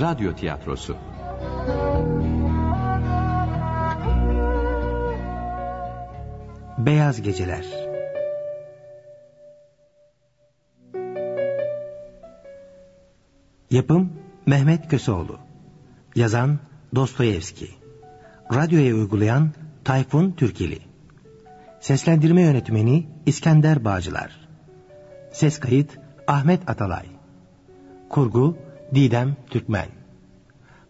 Radyo Tiyatrosu. Beyaz Geceler. Yapım Mehmet Köseoğlu. Yazan Dostoyevski. Radyoya uygulayan Tayfun Türkeli Seslendirme Yönetmeni İskender Bağcılar. Ses kayıt Ahmet Atalay. Kurgu Didem Türkmen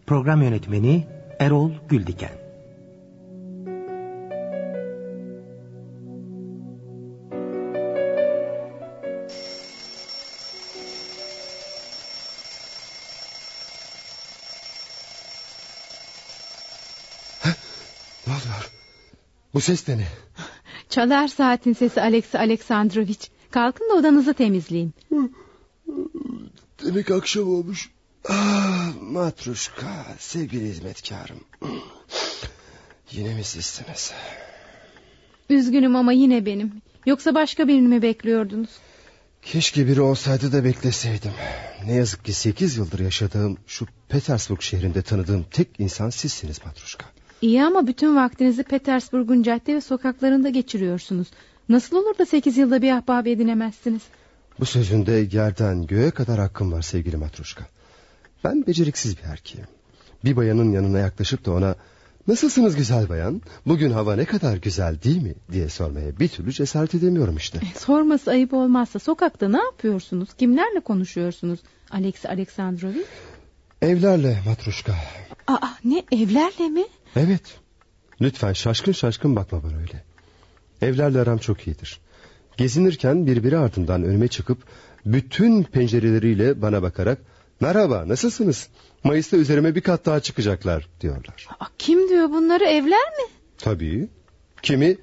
Program Yönetmeni Erol Güldiken Bu ses de ne? Çalar saatin sesi Alexi Aleksandroviç. Kalkın da odanızı temizleyin. Demek akşam olmuş. Ah, matruşka sevgili hizmetkarım. Yine mi sizsiniz? Üzgünüm ama yine benim. Yoksa başka birini mi bekliyordunuz? Keşke biri olsaydı da bekleseydim. Ne yazık ki sekiz yıldır yaşadığım şu Petersburg şehrinde tanıdığım tek insan sizsiniz matruşka. İyi ama bütün vaktinizi Petersburg'un cadde ve sokaklarında geçiriyorsunuz. Nasıl olur da sekiz yılda bir ahbab edinemezsiniz? Bu sözünde yerden göğe kadar hakkım var sevgili matruşka. Ben beceriksiz bir erkeğim. Bir bayanın yanına yaklaşıp da ona... Nasılsınız güzel bayan? Bugün hava ne kadar güzel değil mi? diye sormaya bir türlü cesaret edemiyorum işte. E, sorması ayıp olmazsa sokakta ne yapıyorsunuz? Kimlerle konuşuyorsunuz? Alex Aleksandroviç? Evlerle matruşka. Aa ne evlerle mi? Evet. Lütfen şaşkın şaşkın bakma bana öyle. Evlerle aram çok iyidir. Gezinirken birbiri ardından önüme çıkıp bütün pencereleriyle bana bakarak merhaba nasılsınız? Mayıs'ta üzerime bir kat daha çıkacaklar diyorlar. Aa, kim diyor bunları evler mi? Tabii. Kimi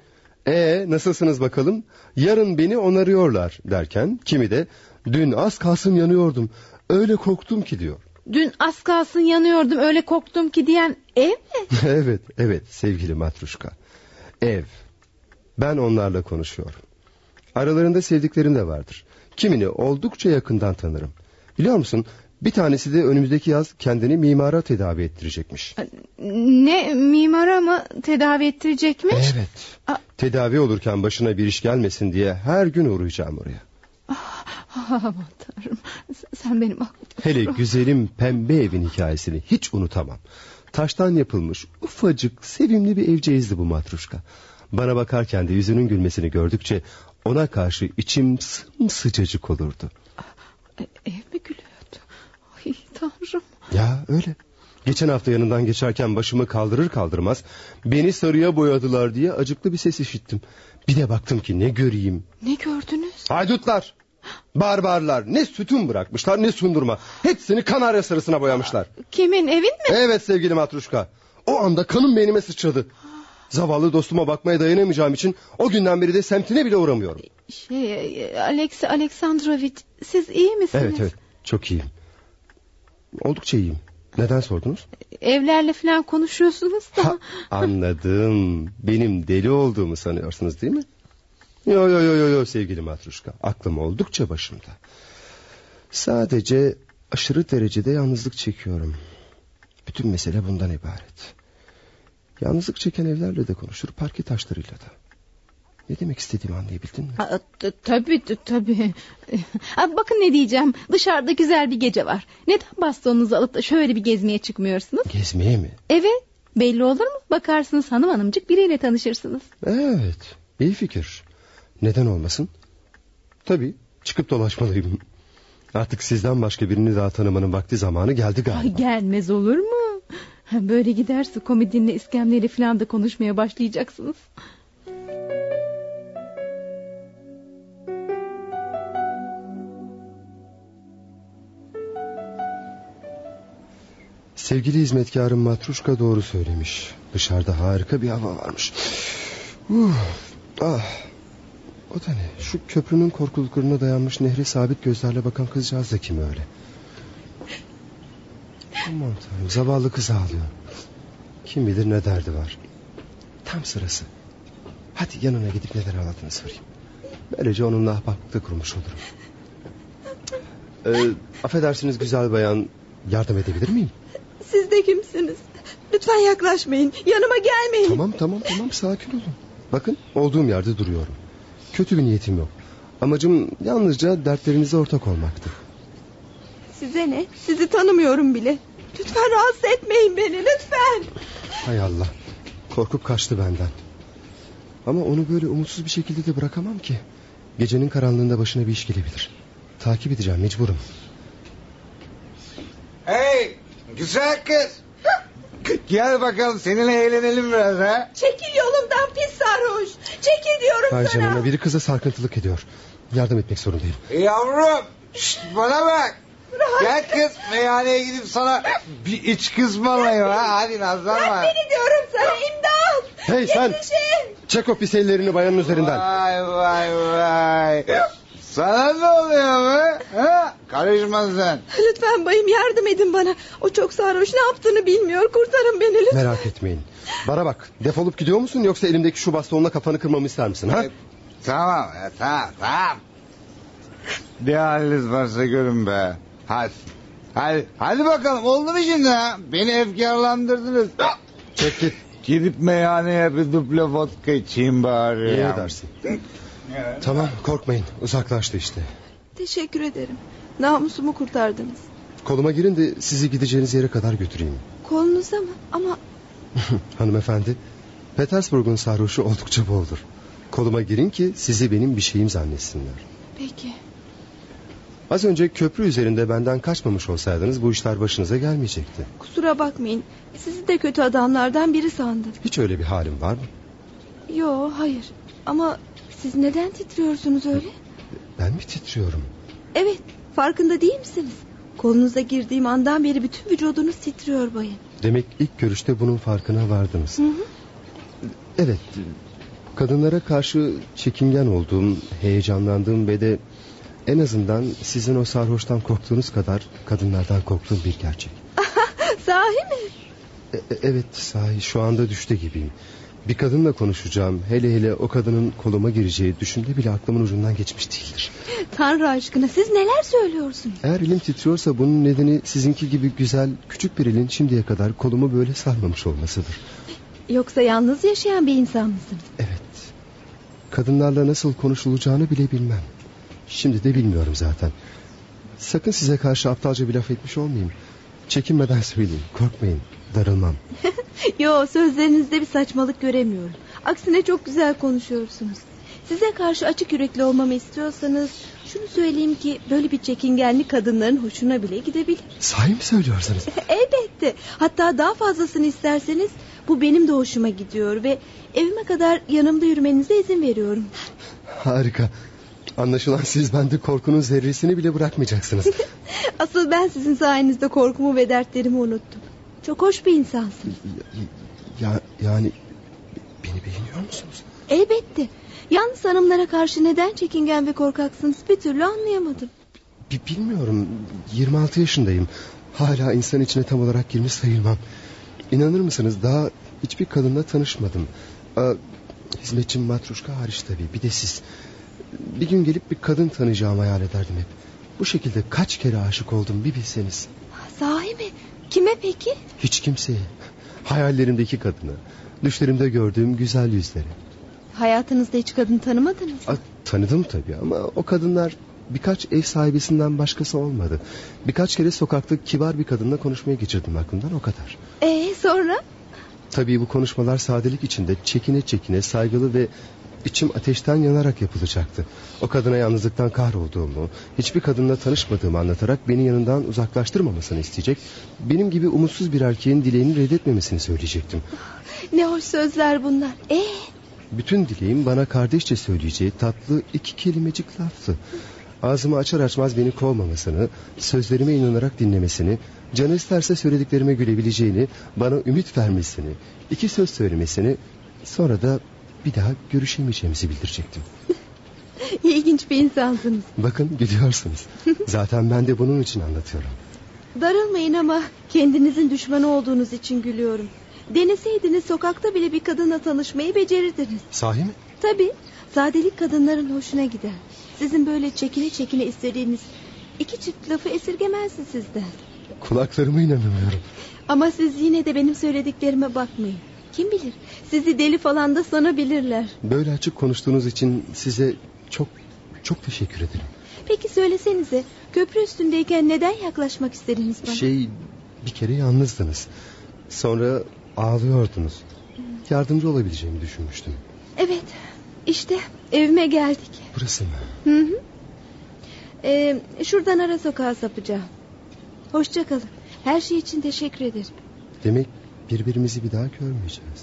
e nasılsınız bakalım yarın beni onarıyorlar derken kimi de dün az kalsın yanıyordum öyle korktum ki diyor. Dün az kalsın yanıyordum öyle korktum ki diyen ev mi? evet evet sevgili matruşka. Ev. Ben onlarla konuşuyorum. Aralarında sevdiklerim de vardır. Kimini oldukça yakından tanırım. Biliyor musun bir tanesi de önümüzdeki yaz kendini mimara tedavi ettirecekmiş. Ne mimara mı tedavi ettirecekmiş? Evet. A tedavi olurken başına bir iş gelmesin diye her gün uğrayacağım oraya. Ah, aman tanrım sen benim aklım. Hele güzelim pembe evin hikayesini hiç unutamam. Taştan yapılmış ufacık sevimli bir evceğizdi bu matruşka. Bana bakarken de yüzünün gülmesini gördükçe ona karşı içim sıcacık olurdu. E, ev mi gülüyordu? Ay tanrım. Ya öyle. Geçen hafta yanından geçerken başımı kaldırır kaldırmaz beni sarıya boyadılar diye acıklı bir ses işittim. Bir de baktım ki ne göreyim. Ne gördünüz? Haydutlar. Barbarlar ne sütun bırakmışlar ne sundurma. Hepsini kanarya sarısına boyamışlar. Kimin evin mi? Evet sevgili matruşka. O anda kanım beynime sıçradı. Zavallı dostuma bakmaya dayanamayacağım için o günden beri de semtine bile uğramıyorum. Şey, Alex Aleksandrovich siz iyi misiniz? Evet evet çok iyiyim. Oldukça iyiyim. Neden sordunuz? Evlerle falan konuşuyorsunuz da. Ha, anladım. Benim deli olduğumu sanıyorsunuz değil mi? Yo yo yo yo sevgili matruşka. Aklım oldukça başımda. Sadece aşırı derecede yalnızlık çekiyorum. Bütün mesele bundan ibaret. Yalnızlık çeken evlerle de konuşur, parke taşlarıyla da. Ne demek istediğimi anlayabildin mi? Ha, tabii tabii. Bakın ne diyeceğim. Dışarıda güzel bir gece var. Neden bastonunuzu alıp da şöyle bir gezmeye çıkmıyorsunuz? Gezmeye mi? Evet. Belli olur mu? Bakarsınız hanım hanımcık biriyle tanışırsınız. Evet. İyi fikir. Neden olmasın? Tabii. Çıkıp dolaşmalıyım. Artık sizden başka birini daha tanımanın vakti zamanı geldi galiba. Ay, gelmez olur mu? Böyle giderse komedinle iskemleyle falan da konuşmaya başlayacaksınız. Sevgili hizmetkarım Matruşka doğru söylemiş. Dışarıda harika bir hava varmış. Uh, ah. O da ne? Şu köprünün korkuluklarına dayanmış nehre sabit gözlerle bakan kızcağız da kim öyle? Aman tanrım zavallı kız ağlıyor. Kim bilir ne derdi var. Tam sırası. Hadi yanına gidip neden ağladığını sorayım. Böylece onunla ahbaplıkta kurmuş olurum. Ee, affedersiniz güzel bayan. Yardım edebilir miyim? Siz de kimsiniz? Lütfen yaklaşmayın. Yanıma gelmeyin. Tamam tamam tamam sakin olun. Bakın olduğum yerde duruyorum. Kötü bir niyetim yok. Amacım yalnızca dertlerinize ortak olmaktı. Size ne? Sizi tanımıyorum bile. Lütfen rahatsız etmeyin beni lütfen. Hay Allah. Korkup kaçtı benden. Ama onu böyle umutsuz bir şekilde de bırakamam ki. Gecenin karanlığında başına bir iş gelebilir. Takip edeceğim mecburum. Hey güzel kız. Gel bakalım seninle eğlenelim biraz ha. Çekil yolumdan pis sarhoş. Çekil diyorum Hay sana. canına biri kıza sarkıntılık ediyor. Yardım etmek zorundayım. Yavrum şşt, bana bak. Rahat. Gel kız meyhaneye gidip sana bir iç kızmalayım ha. Hadi nazlanma. Beni diyorum sana imdat. Hey sen! Yetişin. Çek o pis ellerini bayanın üzerinden. Vay vay vay. Sana ne oluyor be? Ha? Karışma sen. Lütfen bayım yardım edin bana. O çok sarhoş ne yaptığını bilmiyor. Kurtarın beni lütfen. Merak etmeyin. Bana bak defolup gidiyor musun yoksa elimdeki şu bastonla kafanı kırmamı ister misin? Ha? E, Tamam ya, tamam tamam. Ne haliniz varsa görün be. Hadi. Hadi, hadi bakalım oldu mu şimdi ha? Beni efkarlandırdınız. Çek git. Gidip meyhaneye bir duble vodka içeyim bari. İyi edersin. Tamam korkmayın uzaklaştı işte. Teşekkür ederim. Namusumu kurtardınız. Koluma girin de sizi gideceğiniz yere kadar götüreyim. Kolunuza mı? Ama Hanımefendi Petersburg'un sarhoşu oldukça boldur. Koluma girin ki sizi benim bir şeyim zannetsinler. peki. Az önce köprü üzerinde benden kaçmamış olsaydınız bu işler başınıza gelmeyecekti. Kusura bakmayın. Sizi de kötü adamlardan biri sandım. Hiç öyle bir halim var mı? Yo hayır. Ama siz neden titriyorsunuz öyle? Ben mi titriyorum? Evet farkında değil misiniz? Kolunuza girdiğim andan beri bütün vücudunuz titriyor bayım. Demek ilk görüşte bunun farkına vardınız. Hı hı. Evet. Kadınlara karşı çekingen olduğum, heyecanlandığım ve de en azından sizin o sarhoştan korktuğunuz kadar kadınlardan korktuğum bir gerçek. Sahi mi? E- e- evet sahi şu anda düşte gibiyim. Bir kadınla konuşacağım. Hele hele o kadının koluma gireceği düşünde bile aklımın ucundan geçmiş değildir. Tanrı aşkına siz neler söylüyorsunuz? Eğer elim titriyorsa bunun nedeni sizinki gibi güzel küçük bir elin şimdiye kadar kolumu böyle sarmamış olmasıdır. Yoksa yalnız yaşayan bir insan mısınız? Evet. Kadınlarla nasıl konuşulacağını bile bilmem. Şimdi de bilmiyorum zaten. Sakın size karşı aptalca bir laf etmiş olmayayım. Çekinmeden söyleyin. Korkmayın. Darılmam. Yo sözlerinizde bir saçmalık göremiyorum. Aksine çok güzel konuşuyorsunuz. Size karşı açık yürekli olmamı istiyorsanız... ...şunu söyleyeyim ki böyle bir çekingenlik kadınların hoşuna bile gidebilir. Sahi mi söylüyorsunuz? Elbette. Hatta daha fazlasını isterseniz bu benim de hoşuma gidiyor ve evime kadar yanımda yürümenize izin veriyorum. Harika. Anlaşılan siz bende korkunun zerresini bile bırakmayacaksınız. Asıl ben sizin sayenizde korkumu ve dertlerimi unuttum. Çok hoş bir insansınız. ya, yani beni beğeniyor musunuz? Elbette. Yalnız hanımlara karşı neden çekingen ve korkaksınız bir türlü anlayamadım. Bi- bilmiyorum. 26 yaşındayım. Hala insan içine tam olarak girmiş sayılmam. İnanır mısınız daha hiçbir kadınla tanışmadım. Aa, hizmetçim Matruşka hariç tabii. Bir de siz. Bir gün gelip bir kadın tanıyacağımı hayal ederdim hep. Bu şekilde kaç kere aşık oldum bir bilseniz. Sahi mi? Kime peki? Hiç kimseye. Hayallerimdeki kadını. Düşlerimde gördüğüm güzel yüzleri. Hayatınızda hiç kadın tanımadınız mı? Aa, tanıdım tabii ama o kadınlar birkaç ev sahibesinden başkası olmadı. Birkaç kere sokakta kibar bir kadınla konuşmaya geçirdim aklımdan o kadar. Ee sonra? Tabii bu konuşmalar sadelik içinde çekine çekine saygılı ve içim ateşten yanarak yapılacaktı. O kadına yalnızlıktan kahrolduğumu, hiçbir kadınla tanışmadığımı anlatarak beni yanından uzaklaştırmamasını isteyecek, benim gibi umutsuz bir erkeğin dileğini reddetmemesini söyleyecektim. Ne hoş sözler bunlar. Ee, Bütün dileğim bana kardeşçe söyleyeceği tatlı iki kelimecik laftı. Ağzımı açar açmaz beni kovmamasını, sözlerime inanarak dinlemesini, canı isterse söylediklerime gülebileceğini, bana ümit vermesini, iki söz söylemesini, sonra da bir daha görüşemeyeceğimizi bildirecektim. ilginç bir insansınız. Bakın gidiyorsunuz. Zaten ben de bunun için anlatıyorum. Darılmayın ama kendinizin düşmanı olduğunuz için gülüyorum. Deneseydiniz sokakta bile bir kadınla tanışmayı becerirdiniz. Sahi mi? Tabii sadelik kadınların hoşuna gider. Sizin böyle çekine çekine istediğiniz iki çift lafı esirgemezdi sizden. Kulaklarıma inanamıyorum. Ama siz yine de benim söylediklerime bakmayın. Kim bilir sizi deli falan da sanabilirler. Böyle açık konuştuğunuz için size çok çok teşekkür ederim. Peki söylesenize köprü üstündeyken neden yaklaşmak istediniz bana? Şey bir kere yalnızdınız. Sonra ağlıyordunuz. Yardımcı olabileceğimi düşünmüştüm. Evet işte evime geldik. Burası mı? Hı hı. Ee, şuradan ara sokağa sapacağım. Hoşçakalın. Her şey için teşekkür ederim. Demek birbirimizi bir daha görmeyeceğiz.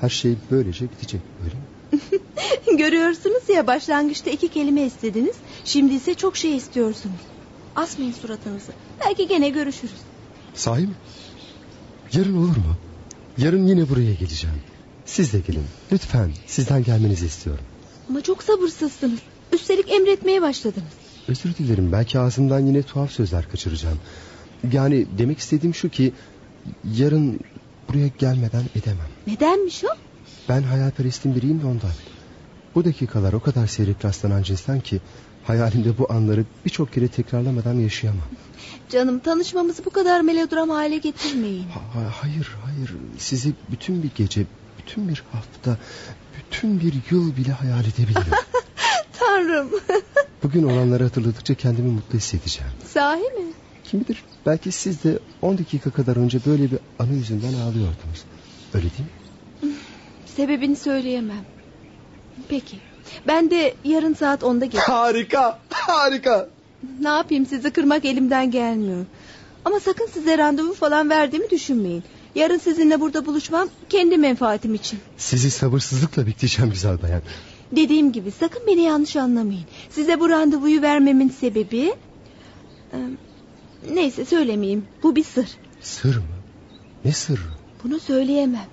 Her şey böylece bitecek öyle mi? Görüyorsunuz ya başlangıçta iki kelime istediniz. Şimdi ise çok şey istiyorsunuz. Asmayın suratınızı. Belki gene görüşürüz. Sahi mi? Yarın olur mu? Yarın yine buraya geleceğim. Siz de gelin. Lütfen sizden gelmenizi istiyorum. Ama çok sabırsızsınız. Üstelik emretmeye başladınız. Özür dilerim belki ağzımdan yine tuhaf sözler kaçıracağım. Yani demek istediğim şu ki... ...yarın buraya gelmeden edemem. Nedenmiş o? Ben hayalperestin biriyim de ondan. Bu dakikalar o kadar seyrek rastlanan cinsten ki... ...hayalimde bu anları birçok kere tekrarlamadan yaşayamam. Canım tanışmamızı bu kadar melodram hale getirmeyin. Ha, hayır hayır sizi bütün bir gece... ...bütün bir hafta... ...bütün bir yıl bile hayal edebilirim. Tanrım. Bugün olanları hatırladıkça kendimi mutlu hissedeceğim. Sahi mi? Kim bilir belki siz de 10 dakika kadar önce böyle bir anı yüzünden ağlıyordunuz. Öyle değil mi? Sebebini söyleyemem. Peki. Ben de yarın saat 10'da geleceğim. Harika harika. Ne yapayım sizi kırmak elimden gelmiyor. Ama sakın size randevu falan verdiğimi düşünmeyin. Yarın sizinle burada buluşmam kendi menfaatim için. Sizi sabırsızlıkla bekleyeceğim güzel bayan. Dediğim gibi sakın beni yanlış anlamayın. Size bu randevuyu vermemin sebebi... Neyse söylemeyeyim. Bu bir sır. Sır mı? Ne sırrı? Bunu söyleyemem.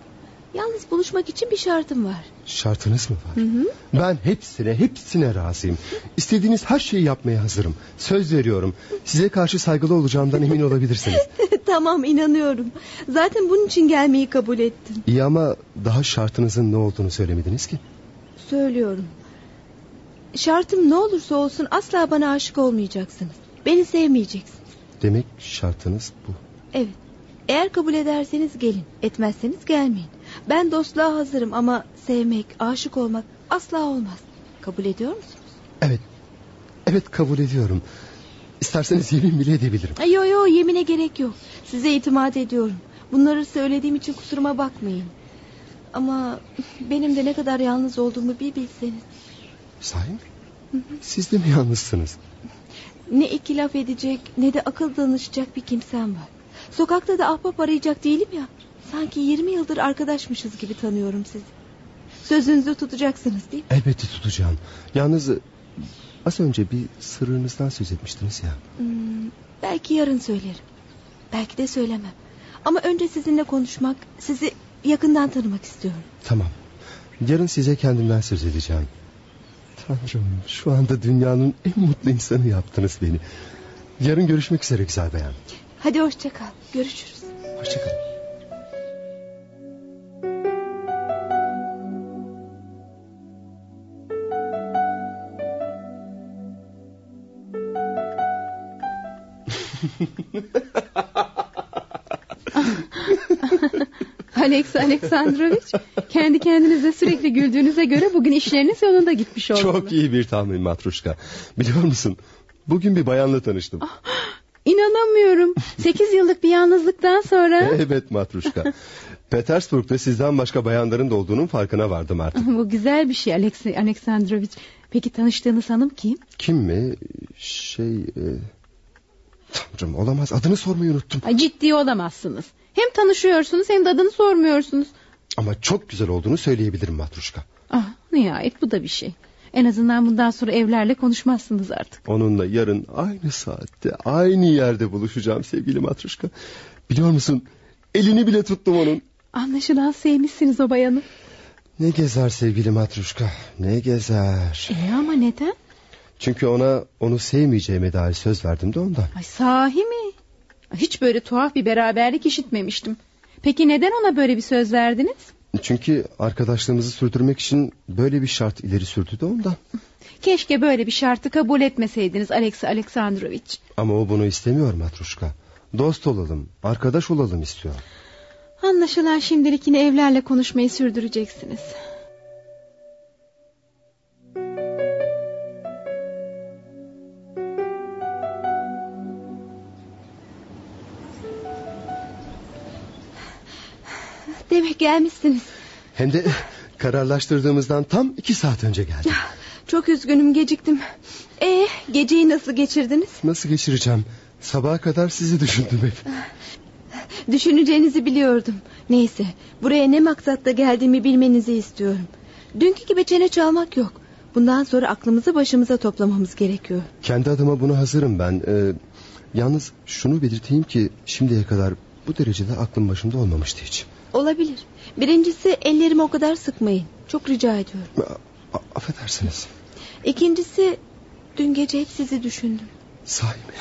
Yalnız buluşmak için bir şartım var. Şartınız mı var? Hı hı. Ben hepsine hepsine razıyım. İstediğiniz her şeyi yapmaya hazırım. Söz veriyorum. Size karşı saygılı olacağımdan emin olabilirsiniz. tamam inanıyorum. Zaten bunun için gelmeyi kabul ettim. İyi ama daha şartınızın ne olduğunu söylemediniz ki. Söylüyorum. Şartım ne olursa olsun asla bana aşık olmayacaksınız. Beni sevmeyeceksiniz. Demek şartınız bu. Evet. Eğer kabul ederseniz gelin. Etmezseniz gelmeyin. Ben dostluğa hazırım ama sevmek, aşık olmak asla olmaz. Kabul ediyor musunuz? Evet. Evet kabul ediyorum. İsterseniz yemin bile edebilirim. Yo yo yemine gerek yok. Size itimat ediyorum. Bunları söylediğim için kusuruma bakmayın. Ama benim de ne kadar yalnız olduğumu bir bilseniz. Sahi mi? Siz de mi yalnızsınız? Ne iki laf edecek ne de akıl danışacak bir kimsem var. Sokakta da ahbap arayacak değilim ya. Sanki 20 yıldır arkadaşmışız gibi tanıyorum sizi. Sözünüzü tutacaksınız değil mi? Elbette tutacağım. Yalnız az önce bir sırrınızdan söz etmiştiniz ya. Hmm, belki yarın söylerim. Belki de söylemem. Ama önce sizinle konuşmak, sizi yakından tanımak istiyorum. Tamam. Yarın size kendimden söz edeceğim. Tanrım şu anda dünyanın en mutlu insanı yaptınız beni. Yarın görüşmek üzere güzel bayan. Hadi hoşça kal. Görüşürüz. Hoşçakalın. Alex Aleksandrovich kendi kendinize sürekli güldüğünüze göre bugün işleriniz yolunda gitmiş olmalı. Çok iyi bir tahmin Matruşka. Biliyor musun? Bugün bir bayanla tanıştım. İnanamıyorum. Sekiz yıllık bir yalnızlıktan sonra... evet Matruşka. Petersburg'da sizden başka bayanların da olduğunun farkına vardım artık. Bu güzel bir şey Alex Aleksandrovich. Peki tanıştığınız hanım kim? Kim mi? Şey... E... Tanrım olamaz adını sormayı unuttum. Ciddi olamazsınız. Hem tanışıyorsunuz hem de adını sormuyorsunuz. Ama çok güzel olduğunu söyleyebilirim Matruşka. Ah, nihayet bu da bir şey. En azından bundan sonra evlerle konuşmazsınız artık. Onunla yarın aynı saatte aynı yerde buluşacağım sevgili Matruşka. Biliyor musun elini bile tuttum onun. Anlaşılan sevmişsiniz o bayanı. Ne gezer sevgili Matruşka ne gezer. E ama neden? Çünkü ona onu sevmeyeceğime dair söz verdim de ondan. Ay sahi mi? Hiç böyle tuhaf bir beraberlik işitmemiştim. Peki neden ona böyle bir söz verdiniz? Çünkü arkadaşlığımızı sürdürmek için böyle bir şart ileri sürdü de ondan. Keşke böyle bir şartı kabul etmeseydiniz Alex Aleksandrovich. Ama o bunu istemiyor Matruşka. Dost olalım, arkadaş olalım istiyor. Anlaşılan şimdilik yine evlerle konuşmayı sürdüreceksiniz. Demek gelmişsiniz. Hem de kararlaştırdığımızdan tam iki saat önce geldim. Çok üzgünüm geciktim. Ee, geceyi nasıl geçirdiniz? Nasıl geçireceğim? Sabaha kadar sizi düşündüm hep. Düşüneceğinizi biliyordum. Neyse buraya ne maksatla geldiğimi bilmenizi istiyorum. Dünkü gibi çene çalmak yok. Bundan sonra aklımızı başımıza toplamamız gerekiyor. Kendi adıma buna hazırım ben. Ee, yalnız şunu belirteyim ki şimdiye kadar bu derecede aklım başımda olmamıştı hiç. Olabilir. Birincisi ellerimi o kadar sıkmayın. Çok rica ediyorum. A- affedersiniz. İkincisi dün gece hep sizi düşündüm. Sahi mi?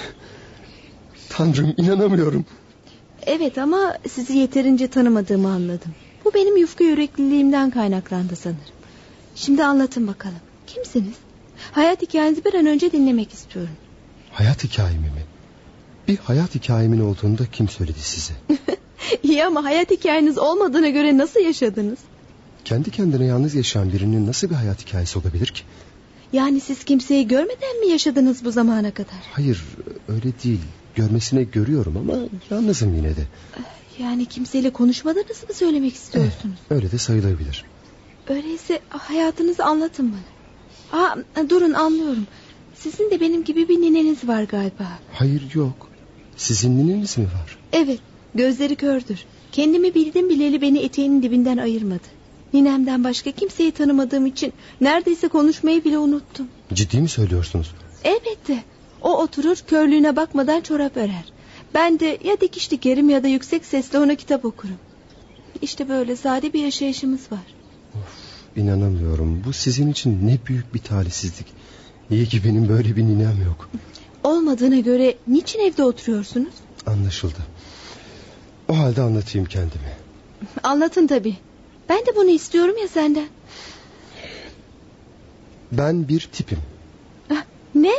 Tanrım inanamıyorum. Evet ama sizi yeterince tanımadığımı anladım. Bu benim yufka yürekliliğimden kaynaklandı sanırım. Şimdi anlatın bakalım. Kimsiniz? Hayat hikayenizi bir an önce dinlemek istiyorum. Hayat hikayemi mi? Bir hayat hikayemin olduğunu da kim söyledi size? İyi ama hayat hikayeniz olmadığına göre nasıl yaşadınız? Kendi kendine yalnız yaşayan birinin nasıl bir hayat hikayesi olabilir ki? Yani siz kimseyi görmeden mi yaşadınız bu zamana kadar? Hayır öyle değil. Görmesine görüyorum ama yalnızım yine de. Yani kimseyle konuşmadınız mı söylemek istiyorsunuz? Öyle de sayılabilir. Öyleyse hayatınızı anlatın bana. Aa, durun anlıyorum. Sizin de benim gibi bir nineniz var galiba. Hayır yok. Sizin nineniz mi var? Evet gözleri kördür. Kendimi bildim bileli beni eteğinin dibinden ayırmadı. Ninemden başka kimseyi tanımadığım için neredeyse konuşmayı bile unuttum. Ciddi mi söylüyorsunuz? Elbette. O oturur körlüğüne bakmadan çorap örer. Ben de ya dikiş dikerim ya da yüksek sesle ona kitap okurum. İşte böyle sade bir yaşayışımız var. İnanamıyorum. Bu sizin için ne büyük bir talihsizlik. İyi ki benim böyle bir ninem yok. Olmadığına göre niçin evde oturuyorsunuz? Anlaşıldı. O halde anlatayım kendimi. Anlatın tabii. Ben de bunu istiyorum ya senden. Ben bir tipim. Ah, Ne?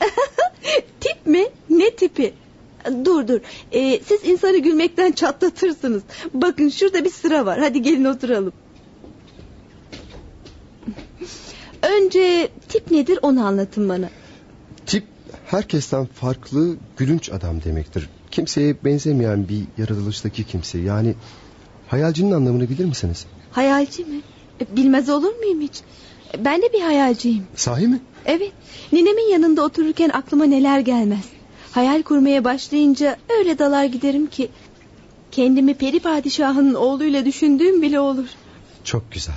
Tip mi? Ne tipi? Dur dur. Ee, siz insanı gülmekten çatlatırsınız. Bakın şurada bir sıra var. Hadi gelin oturalım. Önce tip nedir onu anlatın bana. Tip herkesten farklı gülünç adam demektir. Kimseye benzemeyen bir yaratılıştaki kimse. Yani hayalcinin anlamını bilir misiniz? Hayalci mi? E, Bilmez olur muyum hiç? E, Ben de bir hayalciyim. Sahi mi? Evet. Ninemin yanında otururken aklıma neler gelmez. Hayal kurmaya başlayınca öyle dalar giderim ki... ...kendimi peri padişahının oğluyla düşündüğüm bile olur. Çok güzel.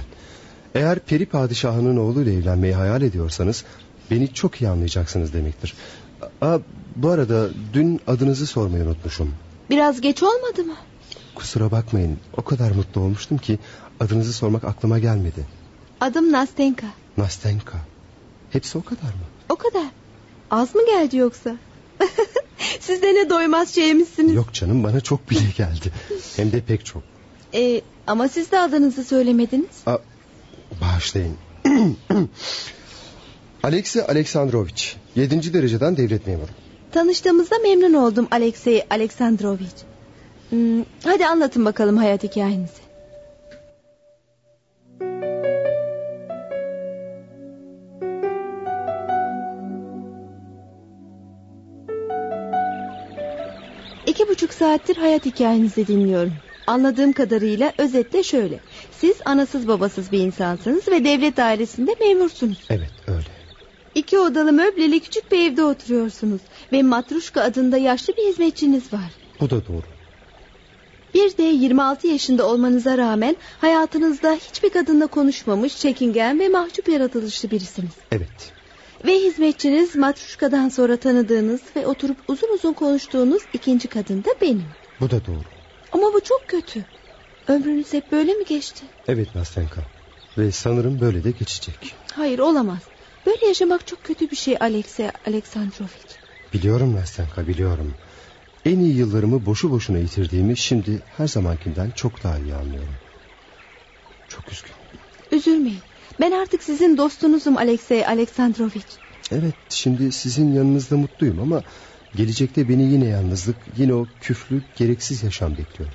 Eğer peri padişahının oğluyla evlenmeyi hayal ediyorsanız... ...beni çok iyi anlayacaksınız demektir. Aa, bu arada dün adınızı sormayı unutmuşum. Biraz geç olmadı mı? Kusura bakmayın. O kadar mutlu olmuştum ki... ...adınızı sormak aklıma gelmedi. Adım Nastenka. Nastenka. Hepsi o kadar mı? O kadar. Az mı geldi yoksa? Siz de ne doymaz şeymişsiniz. Yok canım bana çok bile geldi. Hem de pek çok. Ee, ama siz de adınızı söylemediniz. Aa, bağışlayın. Alexey Aleksandrovich. Yedinci dereceden devlet memuru. Tanıştığımızda memnun oldum Alexey Aleksandrovich. Hmm, hadi anlatın bakalım hayat hikayenizi. İki buçuk saattir hayat hikayenizi dinliyorum. Anladığım kadarıyla özetle şöyle. Siz anasız babasız bir insansınız ve devlet dairesinde memursunuz. Evet öyle. İki odalı möbleli küçük bir evde oturuyorsunuz. Ve Matruşka adında yaşlı bir hizmetçiniz var. Bu da doğru. Bir de 26 yaşında olmanıza rağmen hayatınızda hiçbir kadınla konuşmamış, çekingen ve mahcup yaratılışlı birisiniz. Evet. Ve hizmetçiniz Matruşka'dan sonra tanıdığınız ve oturup uzun uzun konuştuğunuz ikinci kadın da benim. Bu da doğru. Ama bu çok kötü. Ömrünüz hep böyle mi geçti? Evet Nastenka. Ve sanırım böyle de geçecek. Hayır olamaz. Böyle yaşamak çok kötü bir şey Alexey Aleksandrovich. Biliyorum Nastenka biliyorum. En iyi yıllarımı boşu boşuna yitirdiğimi şimdi her zamankinden çok daha iyi anlıyorum. Çok üzgünüm. Üzülmeyin. Ben artık sizin dostunuzum Alexey Aleksandrovich. Evet şimdi sizin yanınızda mutluyum ama Gelecekte beni yine yalnızlık, yine o küflü, gereksiz yaşam bekliyor.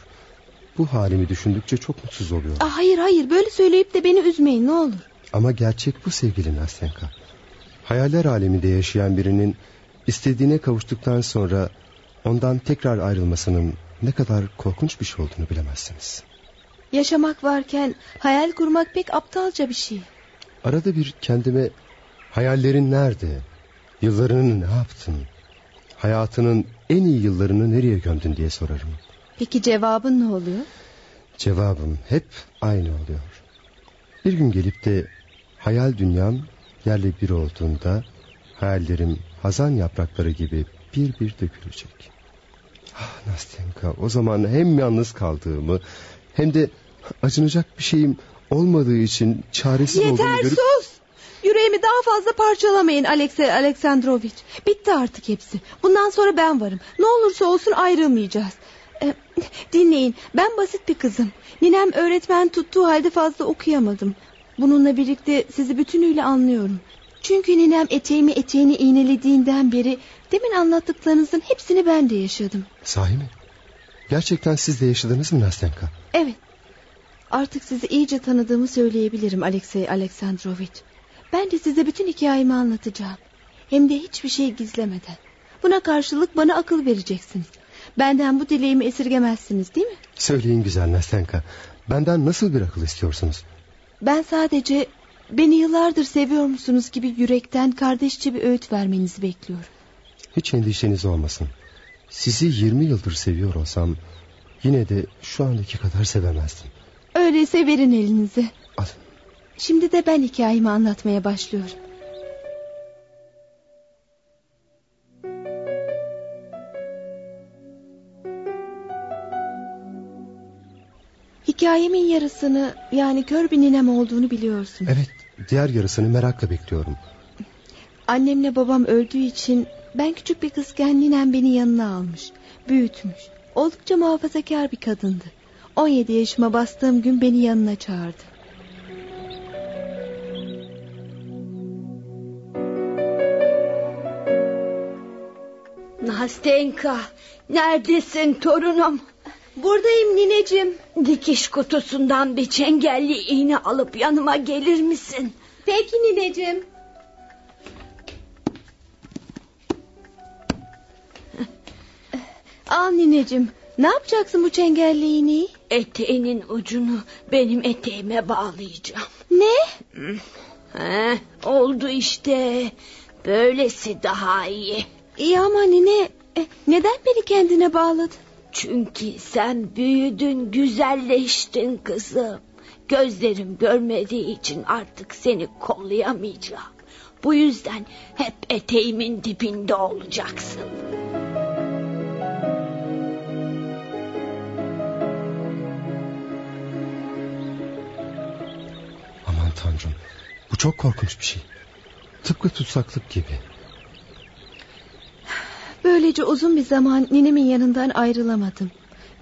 Bu halimi düşündükçe çok mutsuz oluyorum. Ah, hayır hayır böyle söyleyip de beni üzmeyin ne olur. Ama gerçek bu sevgili Nastenka. Hayaller aleminde yaşayan birinin istediğine kavuştuktan sonra ondan tekrar ayrılmasının ne kadar korkunç bir şey olduğunu bilemezsiniz. Yaşamak varken hayal kurmak pek aptalca bir şey. Arada bir kendime hayallerin nerede, yıllarını ne yaptın, hayatının en iyi yıllarını nereye gömdün diye sorarım. Peki cevabın ne oluyor? Cevabım hep aynı oluyor. Bir gün gelip de hayal dünyam yerle bir olduğunda hayallerim hazan yaprakları gibi bir bir dökülecek. Ah Nastenka o zaman hem yalnız kaldığımı hem de acınacak bir şeyim olmadığı için çaresiz Yeter olduğumu görüp... sus! Yüreğimi daha fazla parçalamayın Alexey Aleksandrovich. Bitti artık hepsi. Bundan sonra ben varım. Ne olursa olsun ayrılmayacağız. Ee, dinleyin ben basit bir kızım. Ninem öğretmen tuttuğu halde fazla okuyamadım. Bununla birlikte sizi bütünüyle anlıyorum. Çünkü ninem eteğimi eteğini iğnelediğinden beri demin anlattıklarınızın hepsini ben de yaşadım. Sahi mi? Gerçekten siz de yaşadınız mı Nastenka? Evet. Artık sizi iyice tanıdığımı söyleyebilirim Alexey Aleksandrovich. Ben de size bütün hikayemi anlatacağım. Hem de hiçbir şey gizlemeden. Buna karşılık bana akıl vereceksiniz. Benden bu dileğimi esirgemezsiniz değil mi? Söyleyin güzel Nastenka. Benden nasıl bir akıl istiyorsunuz? Ben sadece beni yıllardır seviyor musunuz gibi yürekten kardeşçe bir öğüt vermenizi bekliyorum. Hiç endişeniz olmasın. Sizi 20 yıldır seviyor olsam yine de şu andaki kadar sevemezdim. Öyleyse verin elinizi. Alın. Şimdi de ben hikayemi anlatmaya başlıyorum. Hikayemin yarısını yani kör bir ninem olduğunu biliyorsunuz. Evet diğer yarısını merakla bekliyorum. Annemle babam öldüğü için ben küçük bir kızken ninem beni yanına almış. Büyütmüş. Oldukça muhafazakar bir kadındı. 17 yaşıma bastığım gün beni yanına çağırdı. Nastenka neredesin torunum? Buradayım nineciğim. Dikiş kutusundan bir çengelli iğne alıp yanıma gelir misin? Peki nineciğim. Al nineciğim. Ne yapacaksın bu çengelli iğneyi? Eteğinin ucunu benim eteğime bağlayacağım. Ne? He, oldu işte. Böylesi daha iyi. İyi ama nine e, neden beni kendine bağladın? Çünkü sen büyüdün, güzelleştin kızım. Gözlerim görmediği için artık seni kollayamayacağım. Bu yüzden hep eteğimin dibinde olacaksın. Aman tanrım bu çok korkunç bir şey. Tıpkı tutsaklık gibi. Böylece uzun bir zaman ninemin yanından ayrılamadım.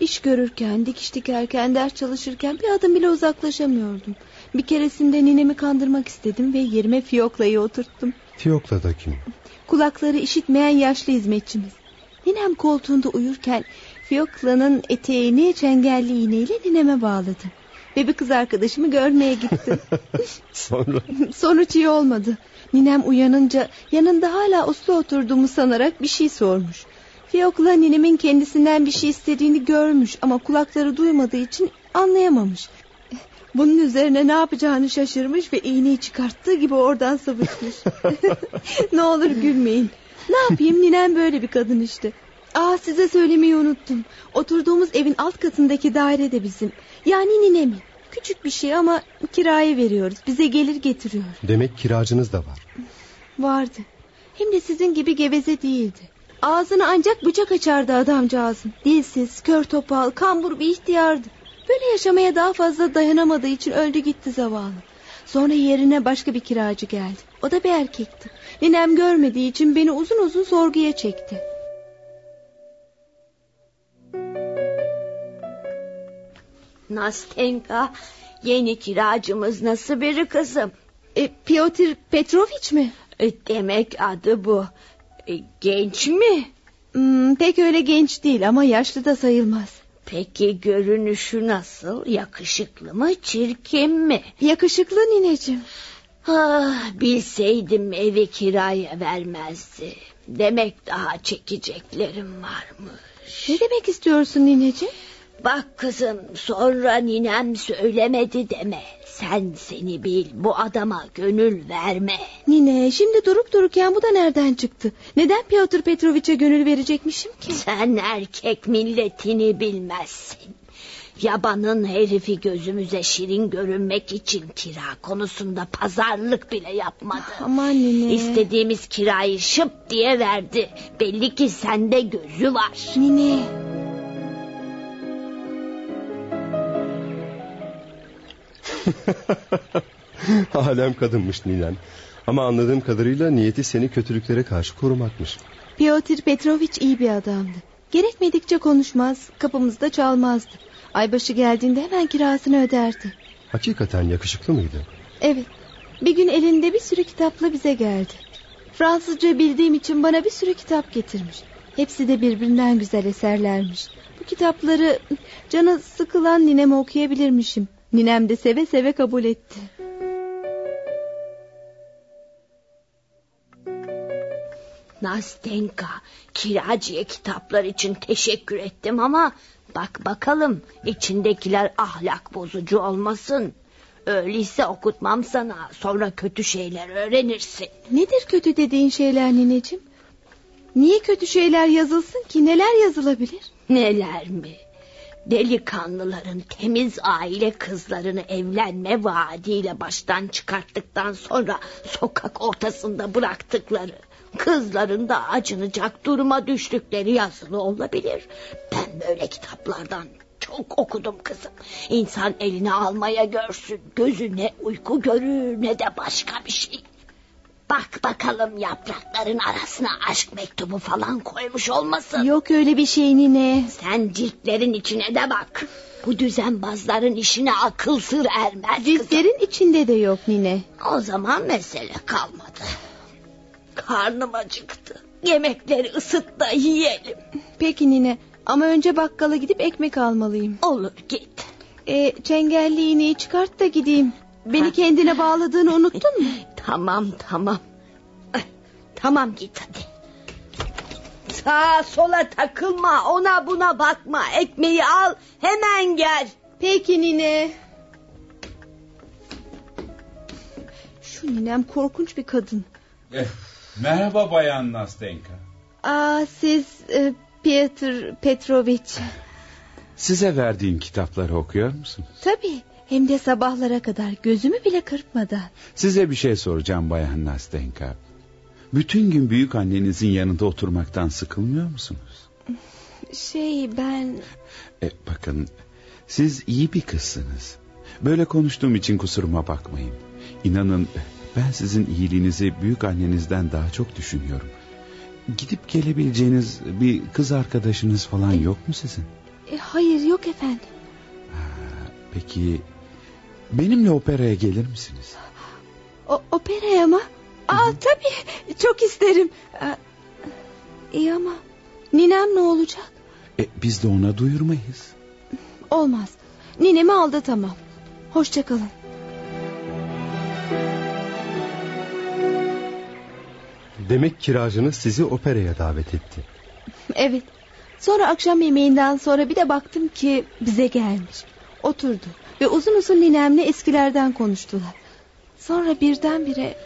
İş görürken, dikiş dikerken, ders çalışırken bir adım bile uzaklaşamıyordum. Bir keresinde ninemi kandırmak istedim ve yerime Fiyokla'yı oturttum. Fiyokla da kim? Kulakları işitmeyen yaşlı hizmetçimiz. Ninem koltuğunda uyurken Fiyokla'nın eteğini çengelli iğneyle nineme bağladı. Ve bir kız arkadaşımı görmeye gittim. Sonra? Sonuç iyi olmadı. Ninem uyanınca yanında hala uslu oturduğumu sanarak bir şey sormuş. Fiyokla ninemin kendisinden bir şey istediğini görmüş ama kulakları duymadığı için anlayamamış. Bunun üzerine ne yapacağını şaşırmış ve iğneyi çıkarttığı gibi oradan sıvışmış. ne olur gülmeyin. Ne yapayım ninem böyle bir kadın işte. Aa size söylemeyi unuttum. Oturduğumuz evin alt katındaki daire de bizim. Yani ninemin. Küçük bir şey ama kiraya veriyoruz. Bize gelir getiriyor. Demek kiracınız da var. Vardı. Hem de sizin gibi geveze değildi. Ağzını ancak bıçak açardı adamcağızın. Dilsiz, kör topal, kambur bir ihtiyardı. Böyle yaşamaya daha fazla dayanamadığı için öldü gitti zavallı. Sonra yerine başka bir kiracı geldi. O da bir erkekti. Ninem görmediği için beni uzun uzun sorguya çekti. Nastenka yeni kiracımız nasıl biri kızım? E, Piotr Petrovic mi? E, demek adı bu. E, genç mi? Hmm, pek öyle genç değil ama yaşlı da sayılmaz. Peki görünüşü nasıl? Yakışıklı mı, çirkin mi? Yakışıklı nineciğim. Ah, bilseydim evi kiraya vermezdi. Demek daha çekeceklerim varmış. Ne demek istiyorsun nineciğim? Bak kızım sonra ninem söylemedi deme. Sen seni bil bu adama gönül verme. Nine şimdi durup dururken bu da nereden çıktı? Neden Piotr Petrovich'e gönül verecekmişim ki? Sen erkek milletini bilmezsin. Yabanın herifi gözümüze şirin görünmek için kira konusunda pazarlık bile yapmadı. Aman nine. İstediğimiz kirayı şıp diye verdi. Belli ki sende gözü var. Nine. Alem kadınmış ninen. Ama anladığım kadarıyla niyeti seni kötülüklere karşı korumakmış. Piotr Petrovich iyi bir adamdı. Gerekmedikçe konuşmaz, kapımızda çalmazdı. Aybaşı geldiğinde hemen kirasını öderdi. Hakikaten yakışıklı mıydı? Evet, bir gün elinde bir sürü kitapla bize geldi. Fransızca bildiğim için bana bir sürü kitap getirmiş. Hepsi de birbirinden güzel eserlermiş. Bu kitapları canı sıkılan nineme okuyabilirmişim. Ninem de seve seve kabul etti. Nastenka kiracıya kitaplar için teşekkür ettim ama bak bakalım içindekiler ahlak bozucu olmasın. Öyleyse okutmam sana sonra kötü şeyler öğrenirsin. Nedir kötü dediğin şeyler nineciğim? Niye kötü şeyler yazılsın ki? Neler yazılabilir? Neler mi? Delikanlıların temiz aile kızlarını evlenme vaadiyle baştan çıkarttıktan sonra sokak ortasında bıraktıkları, kızların da acınacak duruma düştükleri yazılı olabilir. Ben böyle kitaplardan çok okudum kızım. İnsan eline almaya görsün, gözüne uyku görür ne de başka bir şey. Bak bakalım yaprakların arasına aşk mektubu falan koymuş olmasın. Yok öyle bir şey nine. Sen ciltlerin içine de bak. Bu düzenbazların işine akıl sır ermez kızım. Ciltlerin içinde de yok nine. O zaman mesele kalmadı. Karnım acıktı. Yemekleri ısıt da yiyelim. Peki nine ama önce bakkala gidip ekmek almalıyım. Olur git. E, çengelli iğneyi çıkart da gideyim. Beni kendine bağladığını unuttun mu? Tamam tamam. Tamam git hadi. Sağa sola takılma ona buna bakma. Ekmeği al hemen gel. Peki nine. Şu ninem korkunç bir kadın. Eh, merhaba Bayan Nastenka. Aa siz e, Piotr Petrovich. Size verdiğim kitapları okuyor musunuz? Tabii hem de sabahlara kadar gözümü bile kırpmadan. Size bir şey soracağım Bayan Nastenka. Bütün gün büyük annenizin yanında oturmaktan sıkılmıyor musunuz? Şey ben... E, bakın siz iyi bir kızsınız. Böyle konuştuğum için kusuruma bakmayın. İnanın ben sizin iyiliğinizi büyük annenizden daha çok düşünüyorum. Gidip gelebileceğiniz bir kız arkadaşınız falan yok mu sizin? E, hayır yok efendim. Peki benimle operaya gelir misiniz? O, operaya mı? Aa tabii çok isterim. Aa, iyi ama ninem ne olacak? E, biz de ona duyurmayız. Olmaz. Ninemi aldatamam. Hoşçakalın. Demek kiracınız sizi operaya davet etti. Evet. Sonra akşam yemeğinden sonra bir de baktım ki bize gelmiş. Oturdu ve uzun uzun ninemle eskilerden konuştular. Sonra birdenbire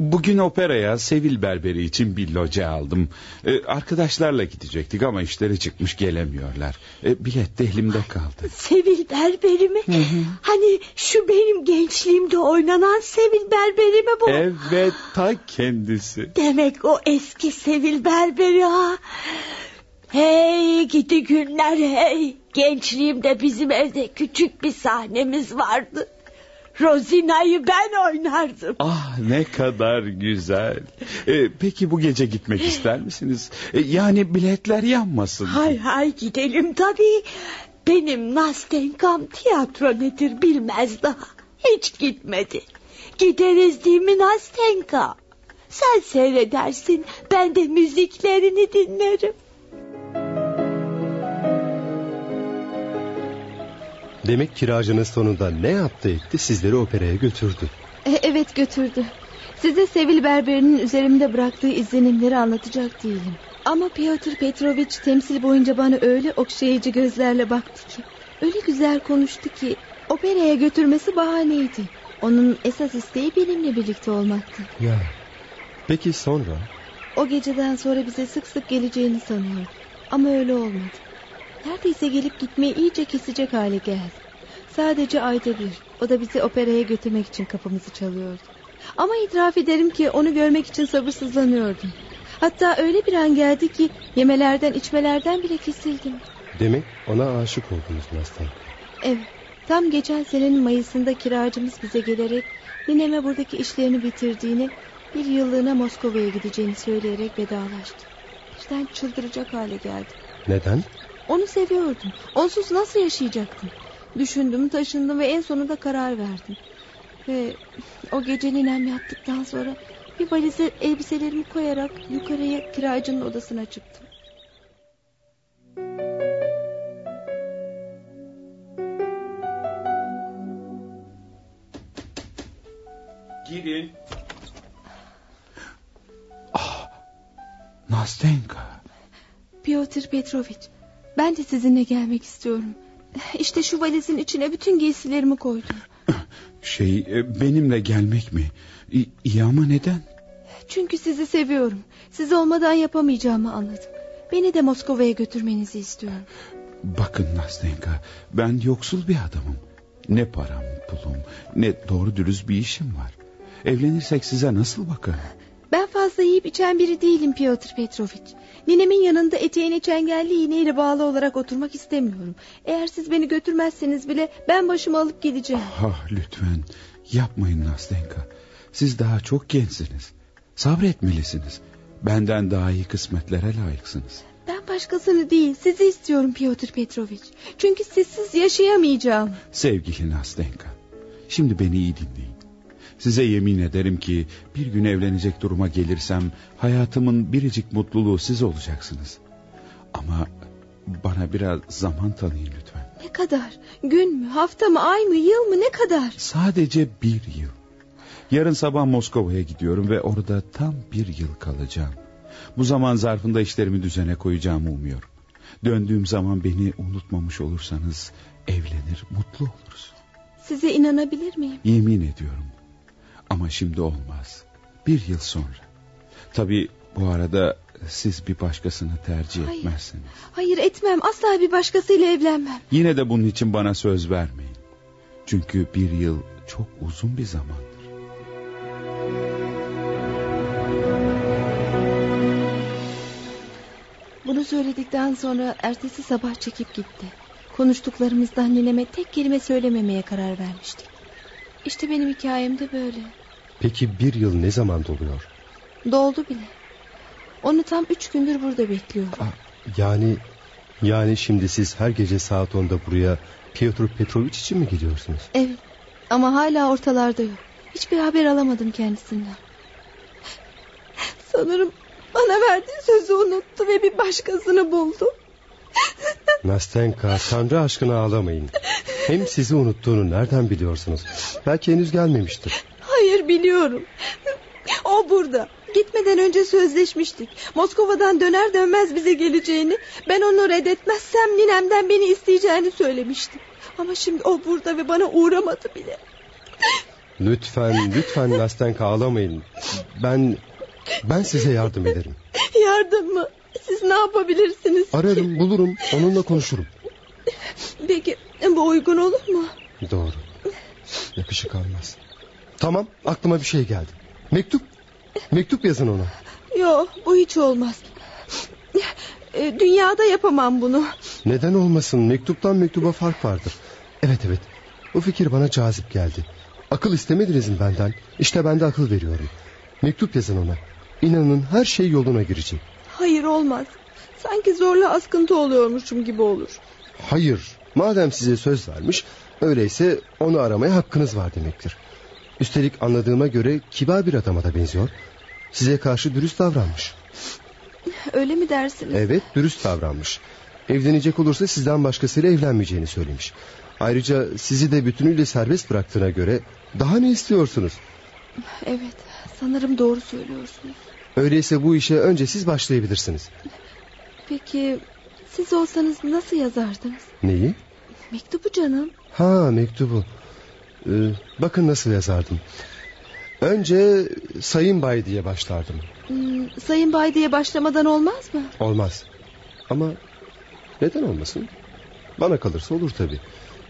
Bugün operaya Sevil Berberi için bir loca aldım. E, arkadaşlarla gidecektik ama işleri çıkmış gelemiyorlar. E, bilet de elimde kaldı. Sevil Berberi mi? Hani şu benim gençliğimde oynanan Sevil Berberi mi bu? Evet ta kendisi. Demek o eski Sevil Berberi ha. Hey gidi günler hey. Gençliğimde bizim evde küçük bir sahnemiz vardı. Rozina'yı ben oynardım. Ah ne kadar güzel. E, peki bu gece gitmek ister misiniz? E, yani biletler yanmasın. Hay hay gidelim tabii. Benim Nastenkam tiyatro nedir bilmez daha. Hiç gitmedi. Gideriz değil mi Nastenka? Sen seyredersin ben de müziklerini dinlerim. Demek kiracınız sonunda ne yaptı etti sizleri operaya götürdü. E, evet götürdü. Size Sevil Berberi'nin üzerimde bıraktığı izlenimleri anlatacak değilim. Ama Piotr Petrovich temsil boyunca bana öyle okşayıcı gözlerle baktı ki... ...öyle güzel konuştu ki... ...operaya götürmesi bahaneydi. Onun esas isteği benimle birlikte olmaktı. Ya. Peki sonra? O geceden sonra bize sık sık geleceğini sanıyordum. Ama öyle olmadı. Neredeyse gelip gitmeyi iyice kesecek hale geldi. Sadece ayda bir. O da bizi operaya götürmek için kapımızı çalıyordu. Ama itiraf ederim ki onu görmek için sabırsızlanıyordum. Hatta öyle bir an geldi ki yemelerden içmelerden bile kesildim. Demek ona aşık oldunuz Nastan. Evet. Tam geçen senenin Mayıs'ında kiracımız bize gelerek nineme buradaki işlerini bitirdiğini bir yıllığına Moskova'ya gideceğini söyleyerek vedalaştı. Birden çıldıracak hale geldi. Neden? Onu seviyordum. Onsuz nasıl yaşayacaktım? Düşündüm, taşındım ve en sonunda karar verdim. Ve o gece ninem yattıktan sonra bir valize elbiselerimi koyarak yukarıya kiracının odasına çıktım. Girin. Ah, Nastenka. Piotr Petrovich, ben de sizinle gelmek istiyorum. İşte şu valizin içine bütün giysilerimi koydum. Şey e, benimle gelmek mi? İ- İyi ama neden? Çünkü sizi seviyorum. Siz olmadan yapamayacağımı anladım. Beni de Moskova'ya götürmenizi istiyorum. Bakın Nastenka ben yoksul bir adamım. Ne param pulum ne doğru dürüst bir işim var. Evlenirsek size nasıl bakarım? Ben fazla yiyip içen biri değilim Piotr Petrovich. Ninemin yanında eteğine çengelli iğneyle bağlı olarak oturmak istemiyorum. Eğer siz beni götürmezseniz bile ben başımı alıp gideceğim. Ah lütfen yapmayın Nastenka. Siz daha çok gençsiniz. Sabretmelisiniz. Benden daha iyi kısmetlere layıksınız. Ben başkasını değil sizi istiyorum Piotr Petrovich. Çünkü sizsiz yaşayamayacağım. Sevgili Nastenka. Şimdi beni iyi dinleyin. Size yemin ederim ki bir gün evlenecek duruma gelirsem hayatımın biricik mutluluğu siz olacaksınız. Ama bana biraz zaman tanıyın lütfen. Ne kadar? Gün mü, hafta mı, ay mı, yıl mı ne kadar? Sadece bir yıl. Yarın sabah Moskova'ya gidiyorum ve orada tam bir yıl kalacağım. Bu zaman zarfında işlerimi düzene koyacağımı umuyorum. Döndüğüm zaman beni unutmamış olursanız evlenir mutlu oluruz. Size inanabilir miyim? Yemin ediyorum. Ama şimdi olmaz. Bir yıl sonra. Tabii bu arada siz bir başkasını tercih Hayır. etmezsiniz. Hayır etmem asla bir başkasıyla evlenmem. Yine de bunun için bana söz vermeyin. Çünkü bir yıl çok uzun bir zamandır. Bunu söyledikten sonra ertesi sabah çekip gitti. Konuştuklarımızdan nineme tek kelime söylememeye karar vermiştik. İşte benim hikayem de böyle. Peki bir yıl ne zaman doluyor? Doldu bile. Onu tam üç gündür burada bekliyorum. Ah, Yani yani şimdi siz her gece saat 10'da buraya Piotr Petrovich için mi gidiyorsunuz? Evet ama hala ortalarda yok. Hiçbir haber alamadım kendisinden. Sanırım bana verdiği sözü unuttu ve bir başkasını buldu. Nastenka Tanrı aşkına ağlamayın. Hem sizi unuttuğunu nereden biliyorsunuz? Belki henüz gelmemiştir. Hayır biliyorum. O burada. Gitmeden önce sözleşmiştik. Moskova'dan döner dönmez bize geleceğini... ...ben onu reddetmezsem ninemden beni isteyeceğini söylemiştim. Ama şimdi o burada ve bana uğramadı bile. Lütfen lütfen Nastenka ağlamayın. Ben ben size yardım ederim. Yardım mı? Siz ne yapabilirsiniz? Ararım bulurum onunla konuşurum. Peki bu uygun olur mu? Doğru. Yakışık almaz. Tamam aklıma bir şey geldi. Mektup. Mektup yazın ona. Yok bu hiç olmaz. E, Dünyada yapamam bunu. Neden olmasın mektuptan mektuba fark vardır. Evet evet bu fikir bana cazip geldi. Akıl istemediniz mi benden? İşte ben de akıl veriyorum. Mektup yazın ona. İnanın her şey yoluna girecek. Hayır olmaz. Sanki zorla askıntı oluyormuşum gibi olur. Hayır madem size söz vermiş öyleyse onu aramaya hakkınız var demektir. Üstelik anladığıma göre kibar bir adama da benziyor. Size karşı dürüst davranmış. Öyle mi dersiniz? Evet dürüst davranmış. Evlenecek olursa sizden başkasıyla evlenmeyeceğini söylemiş. Ayrıca sizi de bütünüyle serbest bıraktığına göre daha ne istiyorsunuz? Evet sanırım doğru söylüyorsunuz. Öyleyse bu işe önce siz başlayabilirsiniz. Peki siz olsanız nasıl yazardınız? Neyi? Mektubu canım. Ha mektubu. Ee, bakın nasıl yazardım. Önce Sayın Bay diye başlardım. Hmm, Sayın Bay diye başlamadan olmaz mı? Olmaz. Ama neden olmasın? Bana kalırsa olur tabii.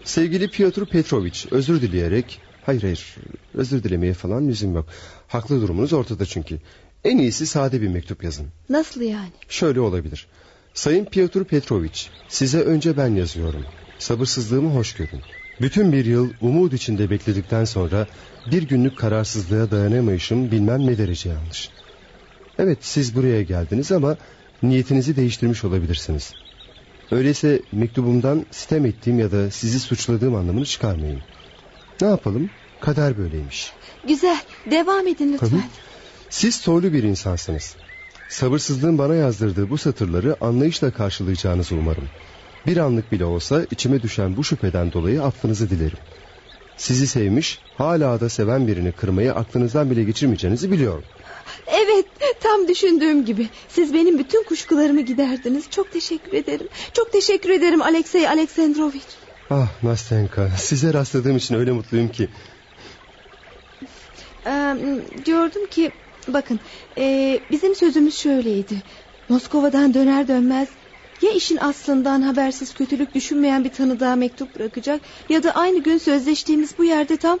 Sevgili Piotr Petrovic özür dileyerek... Hayır hayır özür dilemeye falan lüzum yok. Haklı durumunuz ortada çünkü. En iyisi sade bir mektup yazın. Nasıl yani? Şöyle olabilir. Sayın Piotr Petrovic size önce ben yazıyorum. Sabırsızlığımı hoş görün. Bütün bir yıl umut içinde bekledikten sonra bir günlük kararsızlığa dayanamayışım bilmem ne derece yanlış. Evet siz buraya geldiniz ama niyetinizi değiştirmiş olabilirsiniz. Öyleyse mektubumdan sitem ettiğim ya da sizi suçladığım anlamını çıkarmayın. Ne yapalım? Kader böyleymiş. Güzel devam edin lütfen. Hı. Siz soylu bir insansınız. Sabırsızlığın bana yazdırdığı bu satırları anlayışla karşılayacağınızı umarım. Bir anlık bile olsa içime düşen bu şüpheden dolayı affınızı dilerim. Sizi sevmiş, hala da seven birini kırmayı aklınızdan bile geçirmeyeceğinizi biliyorum. Evet tam düşündüğüm gibi. Siz benim bütün kuşkularımı giderdiniz. Çok teşekkür ederim. Çok teşekkür ederim Alexey Aleksandrovich. Ah Nastenka size rastladığım için öyle mutluyum ki. Ee, diyordum ki bakın e, bizim sözümüz şöyleydi. Moskova'dan döner dönmez ya işin aslından habersiz kötülük düşünmeyen bir tanıdığa mektup bırakacak ya da aynı gün sözleştiğimiz bu yerde tam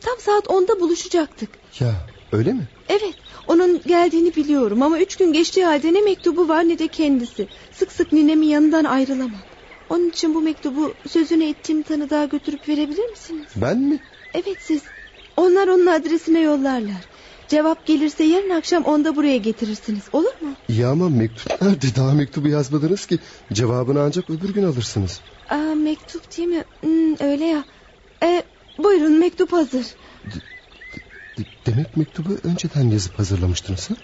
tam saat 10'da buluşacaktık. Ya öyle mi? Evet onun geldiğini biliyorum ama üç gün geçtiği halde ne mektubu var ne de kendisi. Sık sık ninemin yanından ayrılamam. Onun için bu mektubu sözünü ettiğim tanıdığa götürüp verebilir misiniz? Ben mi? Evet siz. Onlar onun adresine yollarlar. Cevap gelirse yarın akşam onda buraya getirirsiniz. Olur mu? İyi ama mektup nerede? Daha mektubu yazmadınız ki. Cevabını ancak öbür gün alırsınız. Aa, mektup değil mi? Hmm, öyle ya. E, buyurun mektup hazır. De- demek mektubu önceden yazıp hazırlamıştınız ha?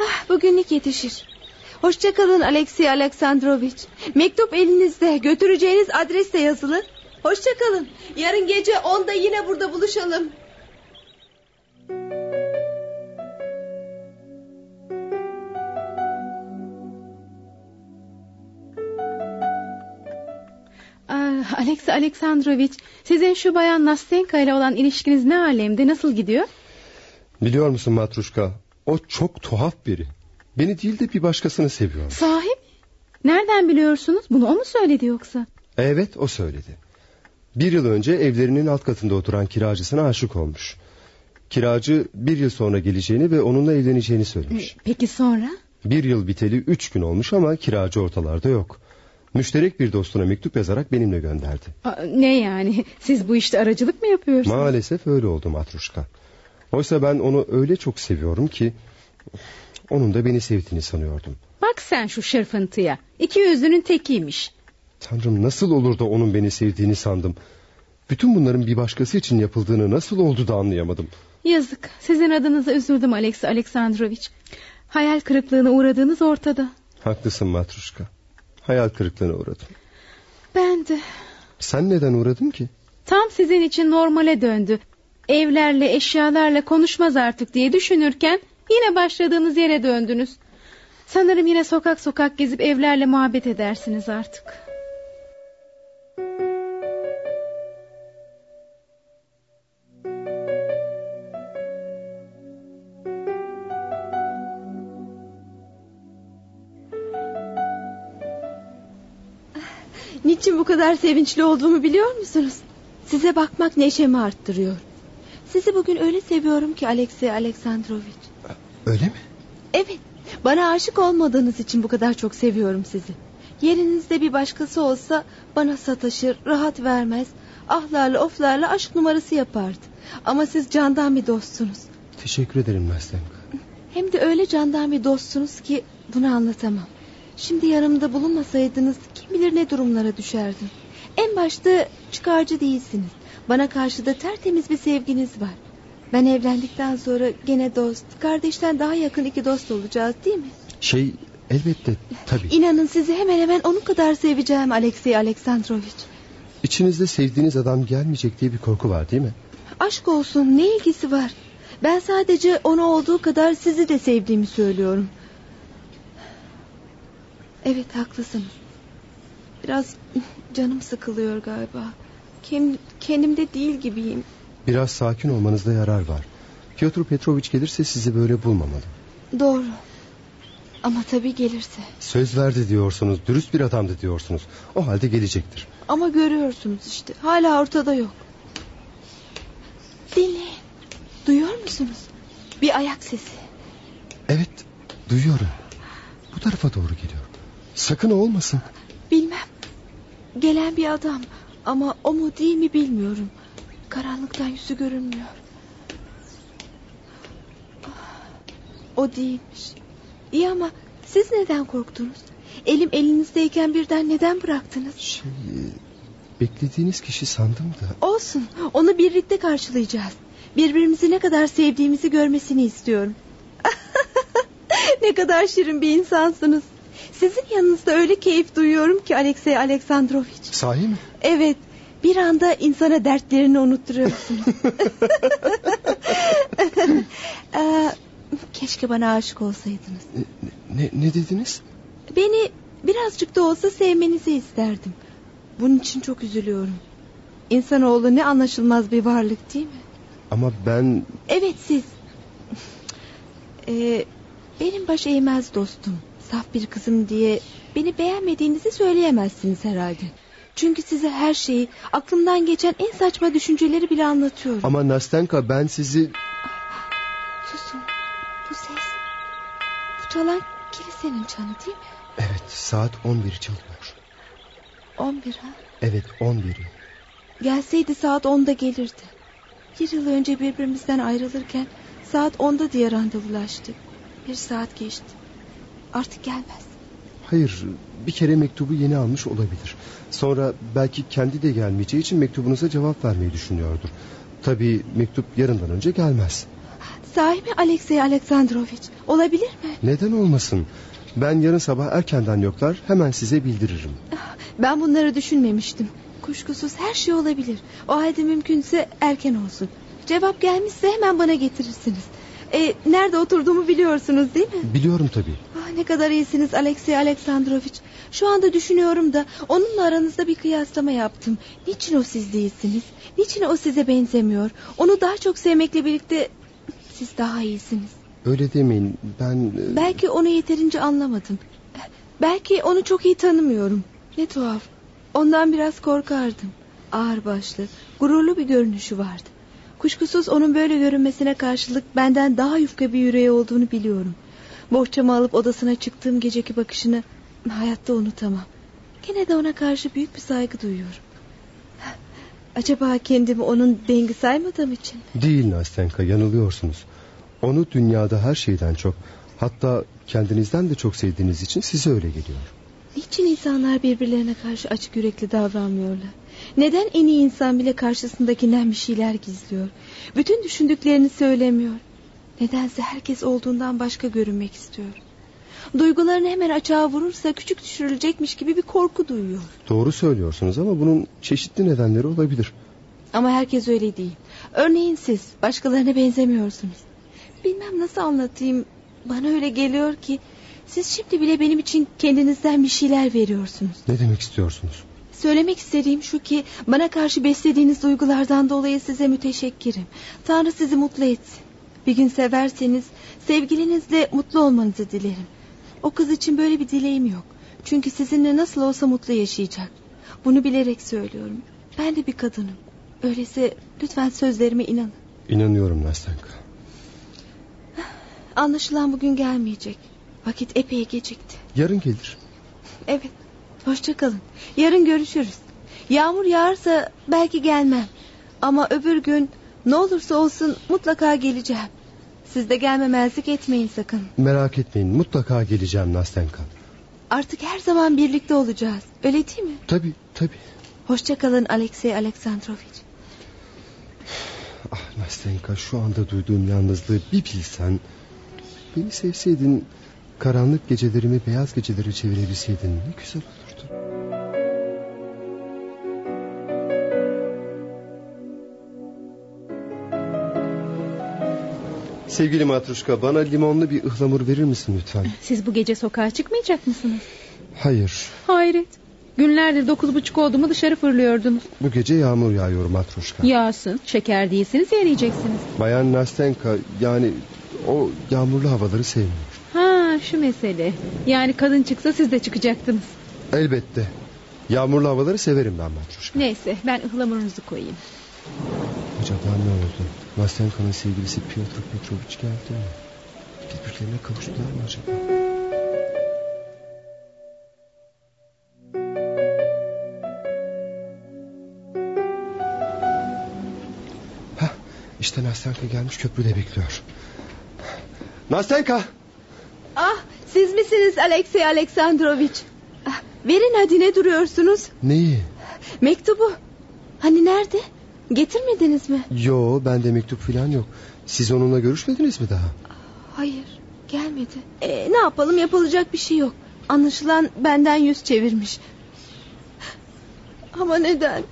Ah, bugünlük yetişir. Hoşçakalın Alexey Aleksandrovich. Mektup elinizde. Götüreceğiniz adres de yazılı. Hoşçakalın. Yarın gece onda yine burada buluşalım. Ah, Alex Aleksandrovich, sizin şu bayan Nastenka ile olan ilişkiniz ne alemde, nasıl gidiyor? Biliyor musun Matruşka? O çok tuhaf biri. Beni değil de bir başkasını seviyor. Sahi mi? Nereden biliyorsunuz? Bunu o mu söyledi yoksa? Evet o söyledi. Bir yıl önce evlerinin alt katında oturan kiracısına aşık olmuş. Kiracı bir yıl sonra geleceğini ve onunla evleneceğini söylemiş. Peki sonra? Bir yıl biteli üç gün olmuş ama kiracı ortalarda yok. Müşterek bir dostuna mektup yazarak benimle gönderdi. Aa, ne yani? Siz bu işte aracılık mı yapıyorsunuz? Maalesef öyle oldu Matruşka. Oysa ben onu öyle çok seviyorum ki... ...onun da beni sevdiğini sanıyordum. Bak sen şu şırfıntıya. İki yüzlünün tekiymiş. Tanrım nasıl olur da onun beni sevdiğini sandım. Bütün bunların bir başkası için yapıldığını nasıl oldu da anlayamadım. Yazık. Sizin adınıza üzüldüm Alex Aleksandrovich. Hayal kırıklığına uğradığınız ortada. Haklısın Matruşka. Hayal kırıklığına uğradım. Ben de. Sen neden uğradın ki? Tam sizin için normale döndü. Evlerle eşyalarla konuşmaz artık diye düşünürken yine başladığınız yere döndünüz. Sanırım yine sokak sokak gezip evlerle muhabbet edersiniz artık. Niçin bu kadar sevinçli olduğumu biliyor musunuz? Size bakmak neşemi arttırıyor. Sizi bugün öyle seviyorum ki Alexey Aleksandrovich. Öyle mi? Evet. Bana aşık olmadığınız için bu kadar çok seviyorum sizi. Yerinizde bir başkası olsa bana sataşır, rahat vermez. Ahlarla oflarla aşk numarası yapardı. Ama siz candan bir dostsunuz. Teşekkür ederim Nastenka. Hem de öyle candan bir dostsunuz ki bunu anlatamam. Şimdi yanımda bulunmasaydınız kim bilir ne durumlara düşerdim. En başta çıkarcı değilsiniz. Bana karşı da tertemiz bir sevginiz var. Ben evlendikten sonra gene dost, kardeşten daha yakın iki dost olacağız değil mi? Şey elbette tabii. İnanın sizi hemen hemen onun kadar seveceğim Alexey Aleksandrovich. İçinizde sevdiğiniz adam gelmeyecek diye bir korku var değil mi? Aşk olsun ne ilgisi var? Ben sadece onu olduğu kadar sizi de sevdiğimi söylüyorum. Evet haklısınız. Biraz canım sıkılıyor galiba. Kim, kendimde değil gibiyim. Biraz sakin olmanızda yarar var. Piotr Petrovich gelirse sizi böyle bulmamalı. Doğru. Ama tabii gelirse. Söz verdi diyorsunuz, dürüst bir adamdı diyorsunuz. O halde gelecektir. Ama görüyorsunuz işte, hala ortada yok. Dinleyin. Duyuyor musunuz? Bir ayak sesi. Evet, duyuyorum. Bu tarafa doğru geliyor. Sakın olmasın. Bilmem. Gelen bir adam. Ama o mu değil mi bilmiyorum. Karanlıktan yüzü görünmüyor. O değilmiş. İyi ama siz neden korktunuz? Elim elinizdeyken birden neden bıraktınız? Şey, beklediğiniz kişi sandım da. Olsun. Onu birlikte karşılayacağız. Birbirimizi ne kadar sevdiğimizi görmesini istiyorum. ne kadar şirin bir insansınız. Sizin yanınızda öyle keyif duyuyorum ki Alexey Aleksandrovich. Sahi mi? Evet. Bir anda insana dertlerini unutturuyorsunuz. ee, keşke bana aşık olsaydınız. Ne, ne, ne dediniz? Beni birazcık da olsa sevmenizi isterdim. Bunun için çok üzülüyorum. İnsanoğlu ne anlaşılmaz bir varlık değil mi? Ama ben... Evet siz. Ee, benim baş eğmez dostum. Saf bir kızım diye beni beğenmediğinizi söyleyemezsiniz herhalde. Çünkü size her şeyi, aklımdan geçen en saçma düşünceleri bile anlatıyorum. Ama Nastenka ben sizi... Susun. Bu ses. Bu çalan kilisenin çanı değil mi? Evet saat 11 çalıyor. 11 ha? Evet 11'i. Gelseydi saat 10'da gelirdi. Bir yıl önce birbirimizden ayrılırken saat 10'da diye randevulaştık. Bir saat geçti. Artık gelmez. Hayır bir kere mektubu yeni almış olabilir. Sonra belki kendi de gelmeyeceği için mektubunuza cevap vermeyi düşünüyordur. Tabii mektup yarından önce gelmez. Sahi mi Alexey Aleksandrovich? Olabilir mi? Neden olmasın? Ben yarın sabah erkenden yoklar hemen size bildiririm. Ben bunları düşünmemiştim. Kuşkusuz her şey olabilir. O halde mümkünse erken olsun. Cevap gelmişse hemen bana getirirsiniz. E, nerede oturduğumu biliyorsunuz değil mi? Biliyorum tabii. Ah, ne kadar iyisiniz Alexey Aleksandrovich. Şu anda düşünüyorum da onunla aranızda bir kıyaslama yaptım. Niçin o siz değilsiniz? Niçin o size benzemiyor? Onu daha çok sevmekle birlikte siz daha iyisiniz. Öyle demeyin ben... e, Belki onu yeterince anlamadım. Belki onu çok iyi tanımıyorum. Ne tuhaf. Ondan biraz korkardım. Ağır başlı, gururlu bir görünüşü vardı. Kuşkusuz onun böyle görünmesine karşılık benden daha yufka bir yüreği olduğunu biliyorum. Bohçamı alıp odasına çıktığım geceki bakışını hayatta unutamam. Gene de ona karşı büyük bir saygı duyuyorum. Acaba kendimi onun dengi saymadığım için mi? Değil Nastenka yanılıyorsunuz. Onu dünyada her şeyden çok hatta kendinizden de çok sevdiğiniz için size öyle geliyor. Niçin insanlar birbirlerine karşı açık yürekli davranmıyorlar? Neden en iyi insan bile karşısındakinden bir şeyler gizliyor? Bütün düşündüklerini söylemiyor. Nedense herkes olduğundan başka görünmek istiyor. Duygularını hemen açığa vurursa küçük düşürülecekmiş gibi bir korku duyuyor. Doğru söylüyorsunuz ama bunun çeşitli nedenleri olabilir. Ama herkes öyle değil. Örneğin siz başkalarına benzemiyorsunuz. Bilmem nasıl anlatayım. Bana öyle geliyor ki siz şimdi bile benim için kendinizden bir şeyler veriyorsunuz. Ne demek istiyorsunuz? Söylemek istediğim şu ki bana karşı beslediğiniz duygulardan dolayı size müteşekkirim. Tanrı sizi mutlu etsin. Bir gün severseniz sevgilinizle mutlu olmanızı dilerim. O kız için böyle bir dileğim yok. Çünkü sizinle nasıl olsa mutlu yaşayacak. Bunu bilerek söylüyorum. Ben de bir kadınım. Öyleyse lütfen sözlerime inanın. İnanıyorum Nastenka. Anlaşılan bugün gelmeyecek. Vakit epey gecikti. Yarın gelir. Evet. Hoşça kalın. Yarın görüşürüz. Yağmur yağarsa belki gelmem. Ama öbür gün ne olursa olsun mutlaka geleceğim. Siz de gelmemezlik etmeyin sakın. Merak etmeyin mutlaka geleceğim Nastenka. Artık her zaman birlikte olacağız. Öyle değil mi? Tabii tabii. Hoşça kalın Alexey Aleksandrovich. Ah Nastenka şu anda duyduğum yalnızlığı bir bilsen... Beni sevseydin karanlık gecelerimi beyaz geceleri çevirebilseydin ne güzel olurdu. Sevgili Matruşka bana limonlu bir ıhlamur verir misin lütfen? Siz bu gece sokağa çıkmayacak mısınız? Hayır. Hayret. Günlerdir dokuz buçuk oldu mu dışarı fırlıyordunuz. Bu gece yağmur yağıyor Matruşka. Yağsın. Şeker değilsiniz yiyeceksiniz. Bayan Nastenka yani o yağmurlu havaları sevmiyor. Ha şu mesele. Yani kadın çıksa siz de çıkacaktınız. Elbette. Yağmurlu havaları severim ben Matruşka. Neyse ben ıhlamurunuzu koyayım. Acaba ne oldu? Nastenka'nın sevgilisi Piotr Petrovic geldi mi? Birbirlerine kavuştular mı acaba? Hah, işte Nastenka gelmiş köprüde bekliyor. Nastenka! Ah siz misiniz Alexey Aleksandrovich? Verin hadi ne duruyorsunuz? Neyi? Mektubu. Hani nerede? Getirmediniz mi? Yo bende mektup falan yok. Siz onunla görüşmediniz mi daha? Hayır gelmedi. Ee, ne yapalım yapılacak bir şey yok. Anlaşılan benden yüz çevirmiş. Ama neden?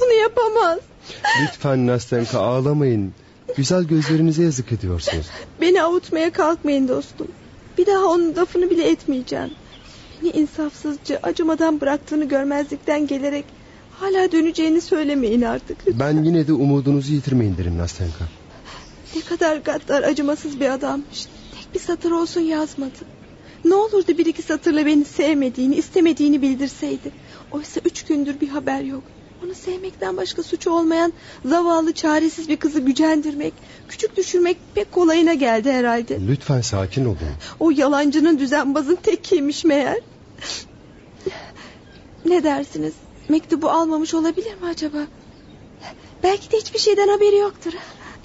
Bunu yapamaz. Lütfen Nastenka ağlamayın. Güzel gözlerinize yazık ediyorsunuz. Beni avutmaya kalkmayın dostum. Bir daha onun lafını bile etmeyeceğim. Beni insafsızca acımadan bıraktığını görmezlikten gelerek hala döneceğini söylemeyin artık. Ben yine de umudunuzu yitirmeyin derim Nastenka. Ne kadar gaddar acımasız bir adammış. Tek bir satır olsun yazmadı. Ne olurdu bir iki satırla beni sevmediğini, istemediğini bildirseydi. Oysa üç gündür bir haber yok. Onu sevmekten başka suçu olmayan zavallı çaresiz bir kızı gücendirmek, küçük düşürmek pek kolayına geldi herhalde. Lütfen sakin olun. O yalancının düzenbazın tekiymiş meğer. Ne dersiniz? Mektubu almamış olabilir mi acaba? Belki de hiçbir şeyden haberi yoktur.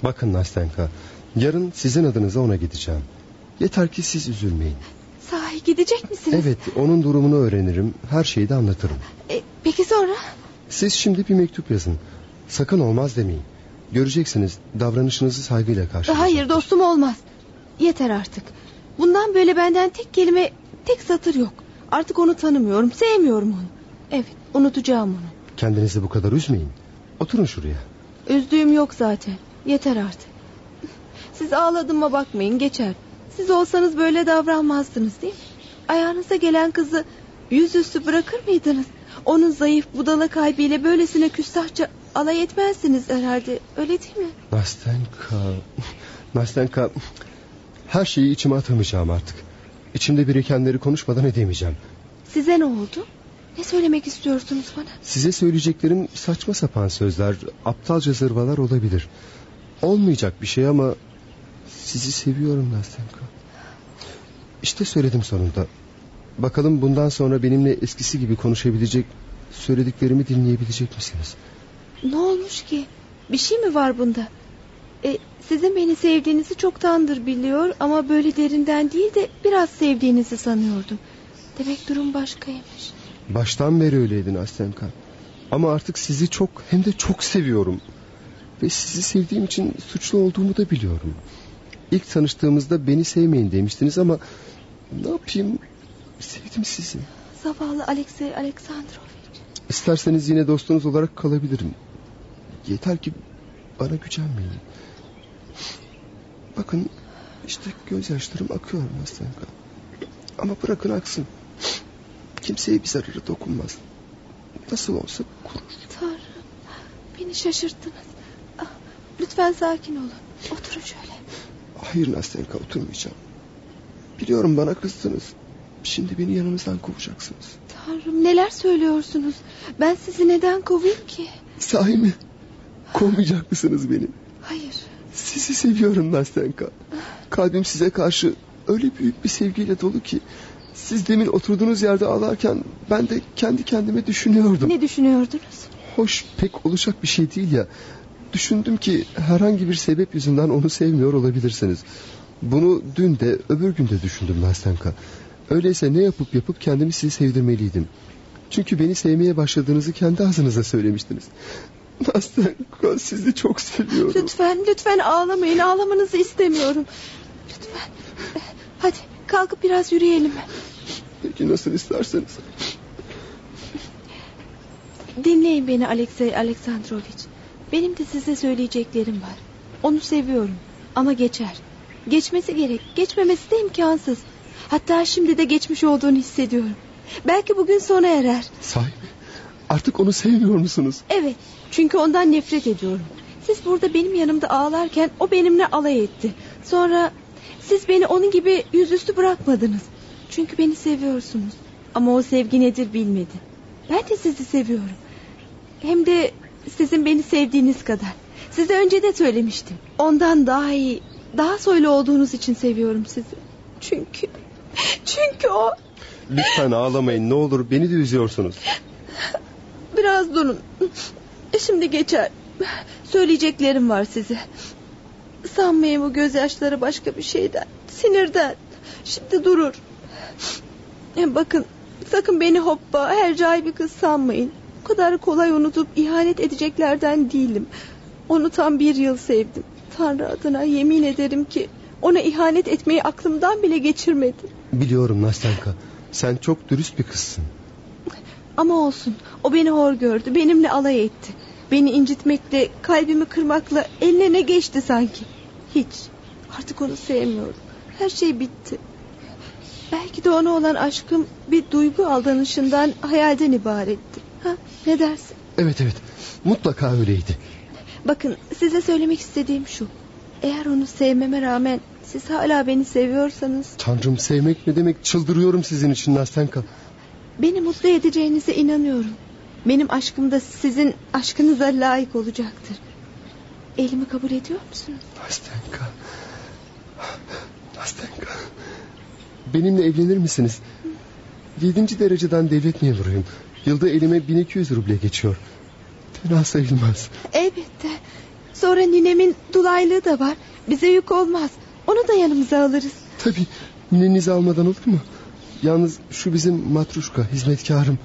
Bakın Nastenka, yarın sizin adınıza ona gideceğim. Yeter ki siz üzülmeyin. Sahi gidecek misiniz? Evet, onun durumunu öğrenirim, her şeyi de anlatırım. E, peki sonra? Siz şimdi bir mektup yazın. Sakın olmaz demeyin. Göreceksiniz davranışınızı saygıyla karşılayacak. Hayır dostum olmaz. Yeter artık. Bundan böyle benden tek kelime, tek satır yok. Artık onu tanımıyorum, sevmiyorum onu. Evet, unutacağım onu. Kendinizi bu kadar üzmeyin. Oturun şuraya. Üzdüğüm yok zaten. Yeter artık. Siz ağladığıma bakmayın, geçer. Siz olsanız böyle davranmazdınız değil mi? Ayağınıza gelen kızı yüzüstü bırakır mıydınız? Onun zayıf budala kalbiyle böylesine küstahça alay etmezdiniz herhalde. Öyle değil mi? Nastenka... Nastenka... Her şeyi içime atamayacağım artık. İçimde birikenleri konuşmadan edemeyeceğim. Size ne oldu? Ne söylemek istiyorsunuz bana? Size söyleyeceklerim saçma sapan sözler, aptalca zırvalar olabilir. Olmayacak bir şey ama sizi seviyorum Nastenka. İşte söyledim sonunda. Bakalım bundan sonra benimle eskisi gibi konuşabilecek, söylediklerimi dinleyebilecek misiniz? Ne olmuş ki? Bir şey mi var bunda? E, sizin beni sevdiğinizi çoktandır biliyor ama böyle derinden değil de biraz sevdiğinizi sanıyordum. Demek durum başkaymış. Baştan beri öyleydi Nastenka. Ama artık sizi çok hem de çok seviyorum. Ve sizi sevdiğim için suçlu olduğumu da biliyorum. İlk tanıştığımızda beni sevmeyin demiştiniz ama ne yapayım sevdim sizi. Zavallı Alexey Aleksandrovich. İsterseniz yine dostunuz olarak kalabilirim. Yeter ki bana gücenmeyin. Bakın işte gözyaşlarım akıyor Nastenka. Ama bırakın aksın. Kimseye bir zararı dokunmaz. Nasıl olsa kurur. Tanrım beni şaşırttınız. Ah, lütfen sakin olun. Oturun şöyle. Hayır Nastenka oturmayacağım. Biliyorum bana kızdınız. Şimdi beni yanınızdan kovacaksınız. Tanrım neler söylüyorsunuz? Ben sizi neden kovayım ki? Sahi mi? Kovmayacak mısınız beni? Hayır. Sizi seviyorum Nastenka. Kalbim size karşı öyle büyük bir sevgiyle dolu ki... Siz demin oturduğunuz yerde ağlarken ben de kendi kendime düşünüyordum. Ne düşünüyordunuz? Hoş pek olacak bir şey değil ya. Düşündüm ki herhangi bir sebep yüzünden onu sevmiyor olabilirsiniz. Bunu dün de öbür gün de düşündüm Nastenka. Öyleyse ne yapıp yapıp kendimi sizi sevdirmeliydim. Çünkü beni sevmeye başladığınızı kendi ağzınıza söylemiştiniz. Nastenka sizi çok seviyorum. Lütfen lütfen ağlamayın ağlamanızı istemiyorum. Lütfen. Hadi kalkıp biraz yürüyelim. Peki nasıl isterseniz. Dinleyin beni Alexey Aleksandrovich. Benim de size söyleyeceklerim var. Onu seviyorum ama geçer. Geçmesi gerek. Geçmemesi de imkansız. Hatta şimdi de geçmiş olduğunu hissediyorum. Belki bugün sona erer. Sahi mi? Artık onu sevmiyor musunuz? Evet. Çünkü ondan nefret ediyorum. Siz burada benim yanımda ağlarken o benimle alay etti. Sonra siz beni onun gibi yüzüstü bırakmadınız. Çünkü beni seviyorsunuz. Ama o sevgi nedir bilmedi. Ben de sizi seviyorum. Hem de sizin beni sevdiğiniz kadar. Size önce de söylemiştim. Ondan daha iyi, daha soylu olduğunuz için seviyorum sizi. Çünkü, çünkü o... Lütfen ağlamayın ne olur beni de üzüyorsunuz. Biraz durun. Şimdi geçer. Söyleyeceklerim var size. Sanmayın bu gözyaşları başka bir şeyden. Sinirden. Şimdi durur. Bakın sakın beni hoppa hercai bir kız sanmayın. O kadar kolay unutup ihanet edeceklerden değilim. Onu tam bir yıl sevdim. Tanrı adına yemin ederim ki ona ihanet etmeyi aklımdan bile geçirmedim. Biliyorum Nastenka. Sen çok dürüst bir kızsın. Ama olsun. O beni hor gördü. Benimle alay etti. Beni incitmekle, kalbimi kırmakla eline ne geçti sanki. Hiç. Artık onu sevmiyorum. Her şey bitti. Belki de ona olan aşkım bir duygu aldanışından, hayalden ibaretti. Ha, ne dersin? Evet evet. Mutlaka öyleydi. Bakın size söylemek istediğim şu. Eğer onu sevmeme rağmen siz hala beni seviyorsanız... Tanrım sevmek ne demek çıldırıyorum sizin için Nastenka. Beni mutlu edeceğinize inanıyorum. Benim aşkım da sizin aşkınıza layık olacaktır. Elimi kabul ediyor musunuz? Nastenka. Nastenka. Benimle evlenir misiniz? Yedinci dereceden devlet memuruyum. Yılda elime 1200 ruble geçiyor. Fena sayılmaz. Elbette. Sonra ninemin dulaylığı da var. Bize yük olmaz. Onu da yanımıza alırız. Tabii. Ninenizi almadan olur mu? Yalnız şu bizim matruşka hizmetkarım.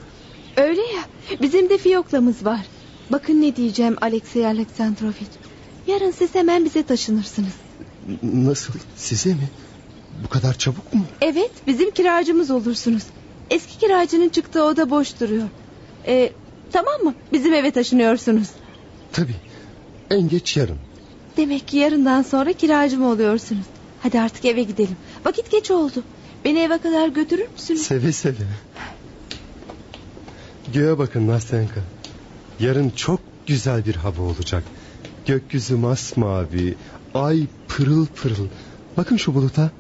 Öyle ya. Bizim de fiyoklamız var. Bakın ne diyeceğim Alexey Aleksandrovich. Yarın siz hemen bize taşınırsınız. Nasıl? Size mi? Bu kadar çabuk mu? Evet bizim kiracımız olursunuz. Eski kiracının çıktığı oda boş duruyor. Ee, tamam mı? Bizim eve taşınıyorsunuz. Tabii. En geç yarın. Demek ki yarından sonra kiracım oluyorsunuz. Hadi artık eve gidelim. Vakit geç oldu. Beni eve kadar götürür müsünüz? Seve seve. Göğe bakın Nastenka. Yarın çok güzel bir hava olacak. Gökyüzü masmavi, ay pırıl pırıl. Bakın şu buluta.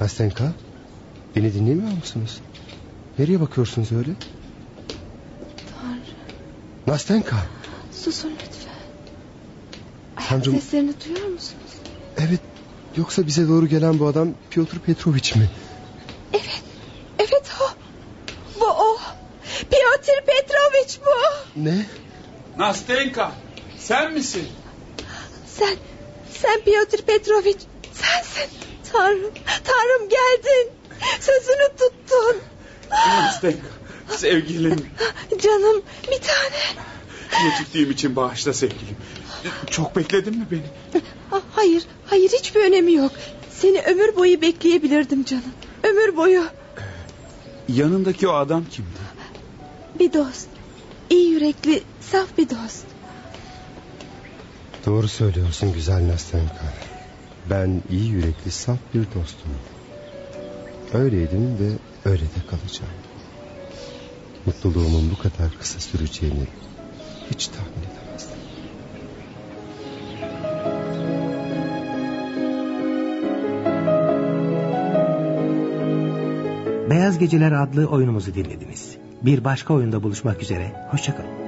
Nastenka, beni dinlemiyor musunuz? Nereye bakıyorsunuz öyle? Tanrı. Nastenka. Susun lütfen. Ayak Tanrım. seslerini duyuyor musunuz? Evet, yoksa bize doğru gelen bu adam Piotr Petrovich mi? Evet. Evet o. Bu o. Piotr Petrovich bu. Ne? Nastenka sen misin? Sen, sen Piotr Petrovich. Sensin. Tanrım, Tanrım geldin. Sözünü tuttun. Nastenka sevgilim. Canım bir tane. Geciktiğim için bağışla sevgilim. Çok bekledin mi beni? Ah, Hayır, hayır hiçbir önemi yok. Seni ömür boyu bekleyebilirdim canım. Ömür boyu. Yanındaki o adam kimdi? Bir dost. İyi yürekli, saf bir dost. Doğru söylüyorsun güzel Nastenka. Ben iyi yürekli saf bir dostum. Öyleydim ve öyle de kalacağım. Mutluluğumun bu kadar kısa süreceğini hiç tahmin edemezdim. Beyaz Geceler adlı oyunumuzu dinlediniz. Bir başka oyunda buluşmak üzere. Hoşçakalın.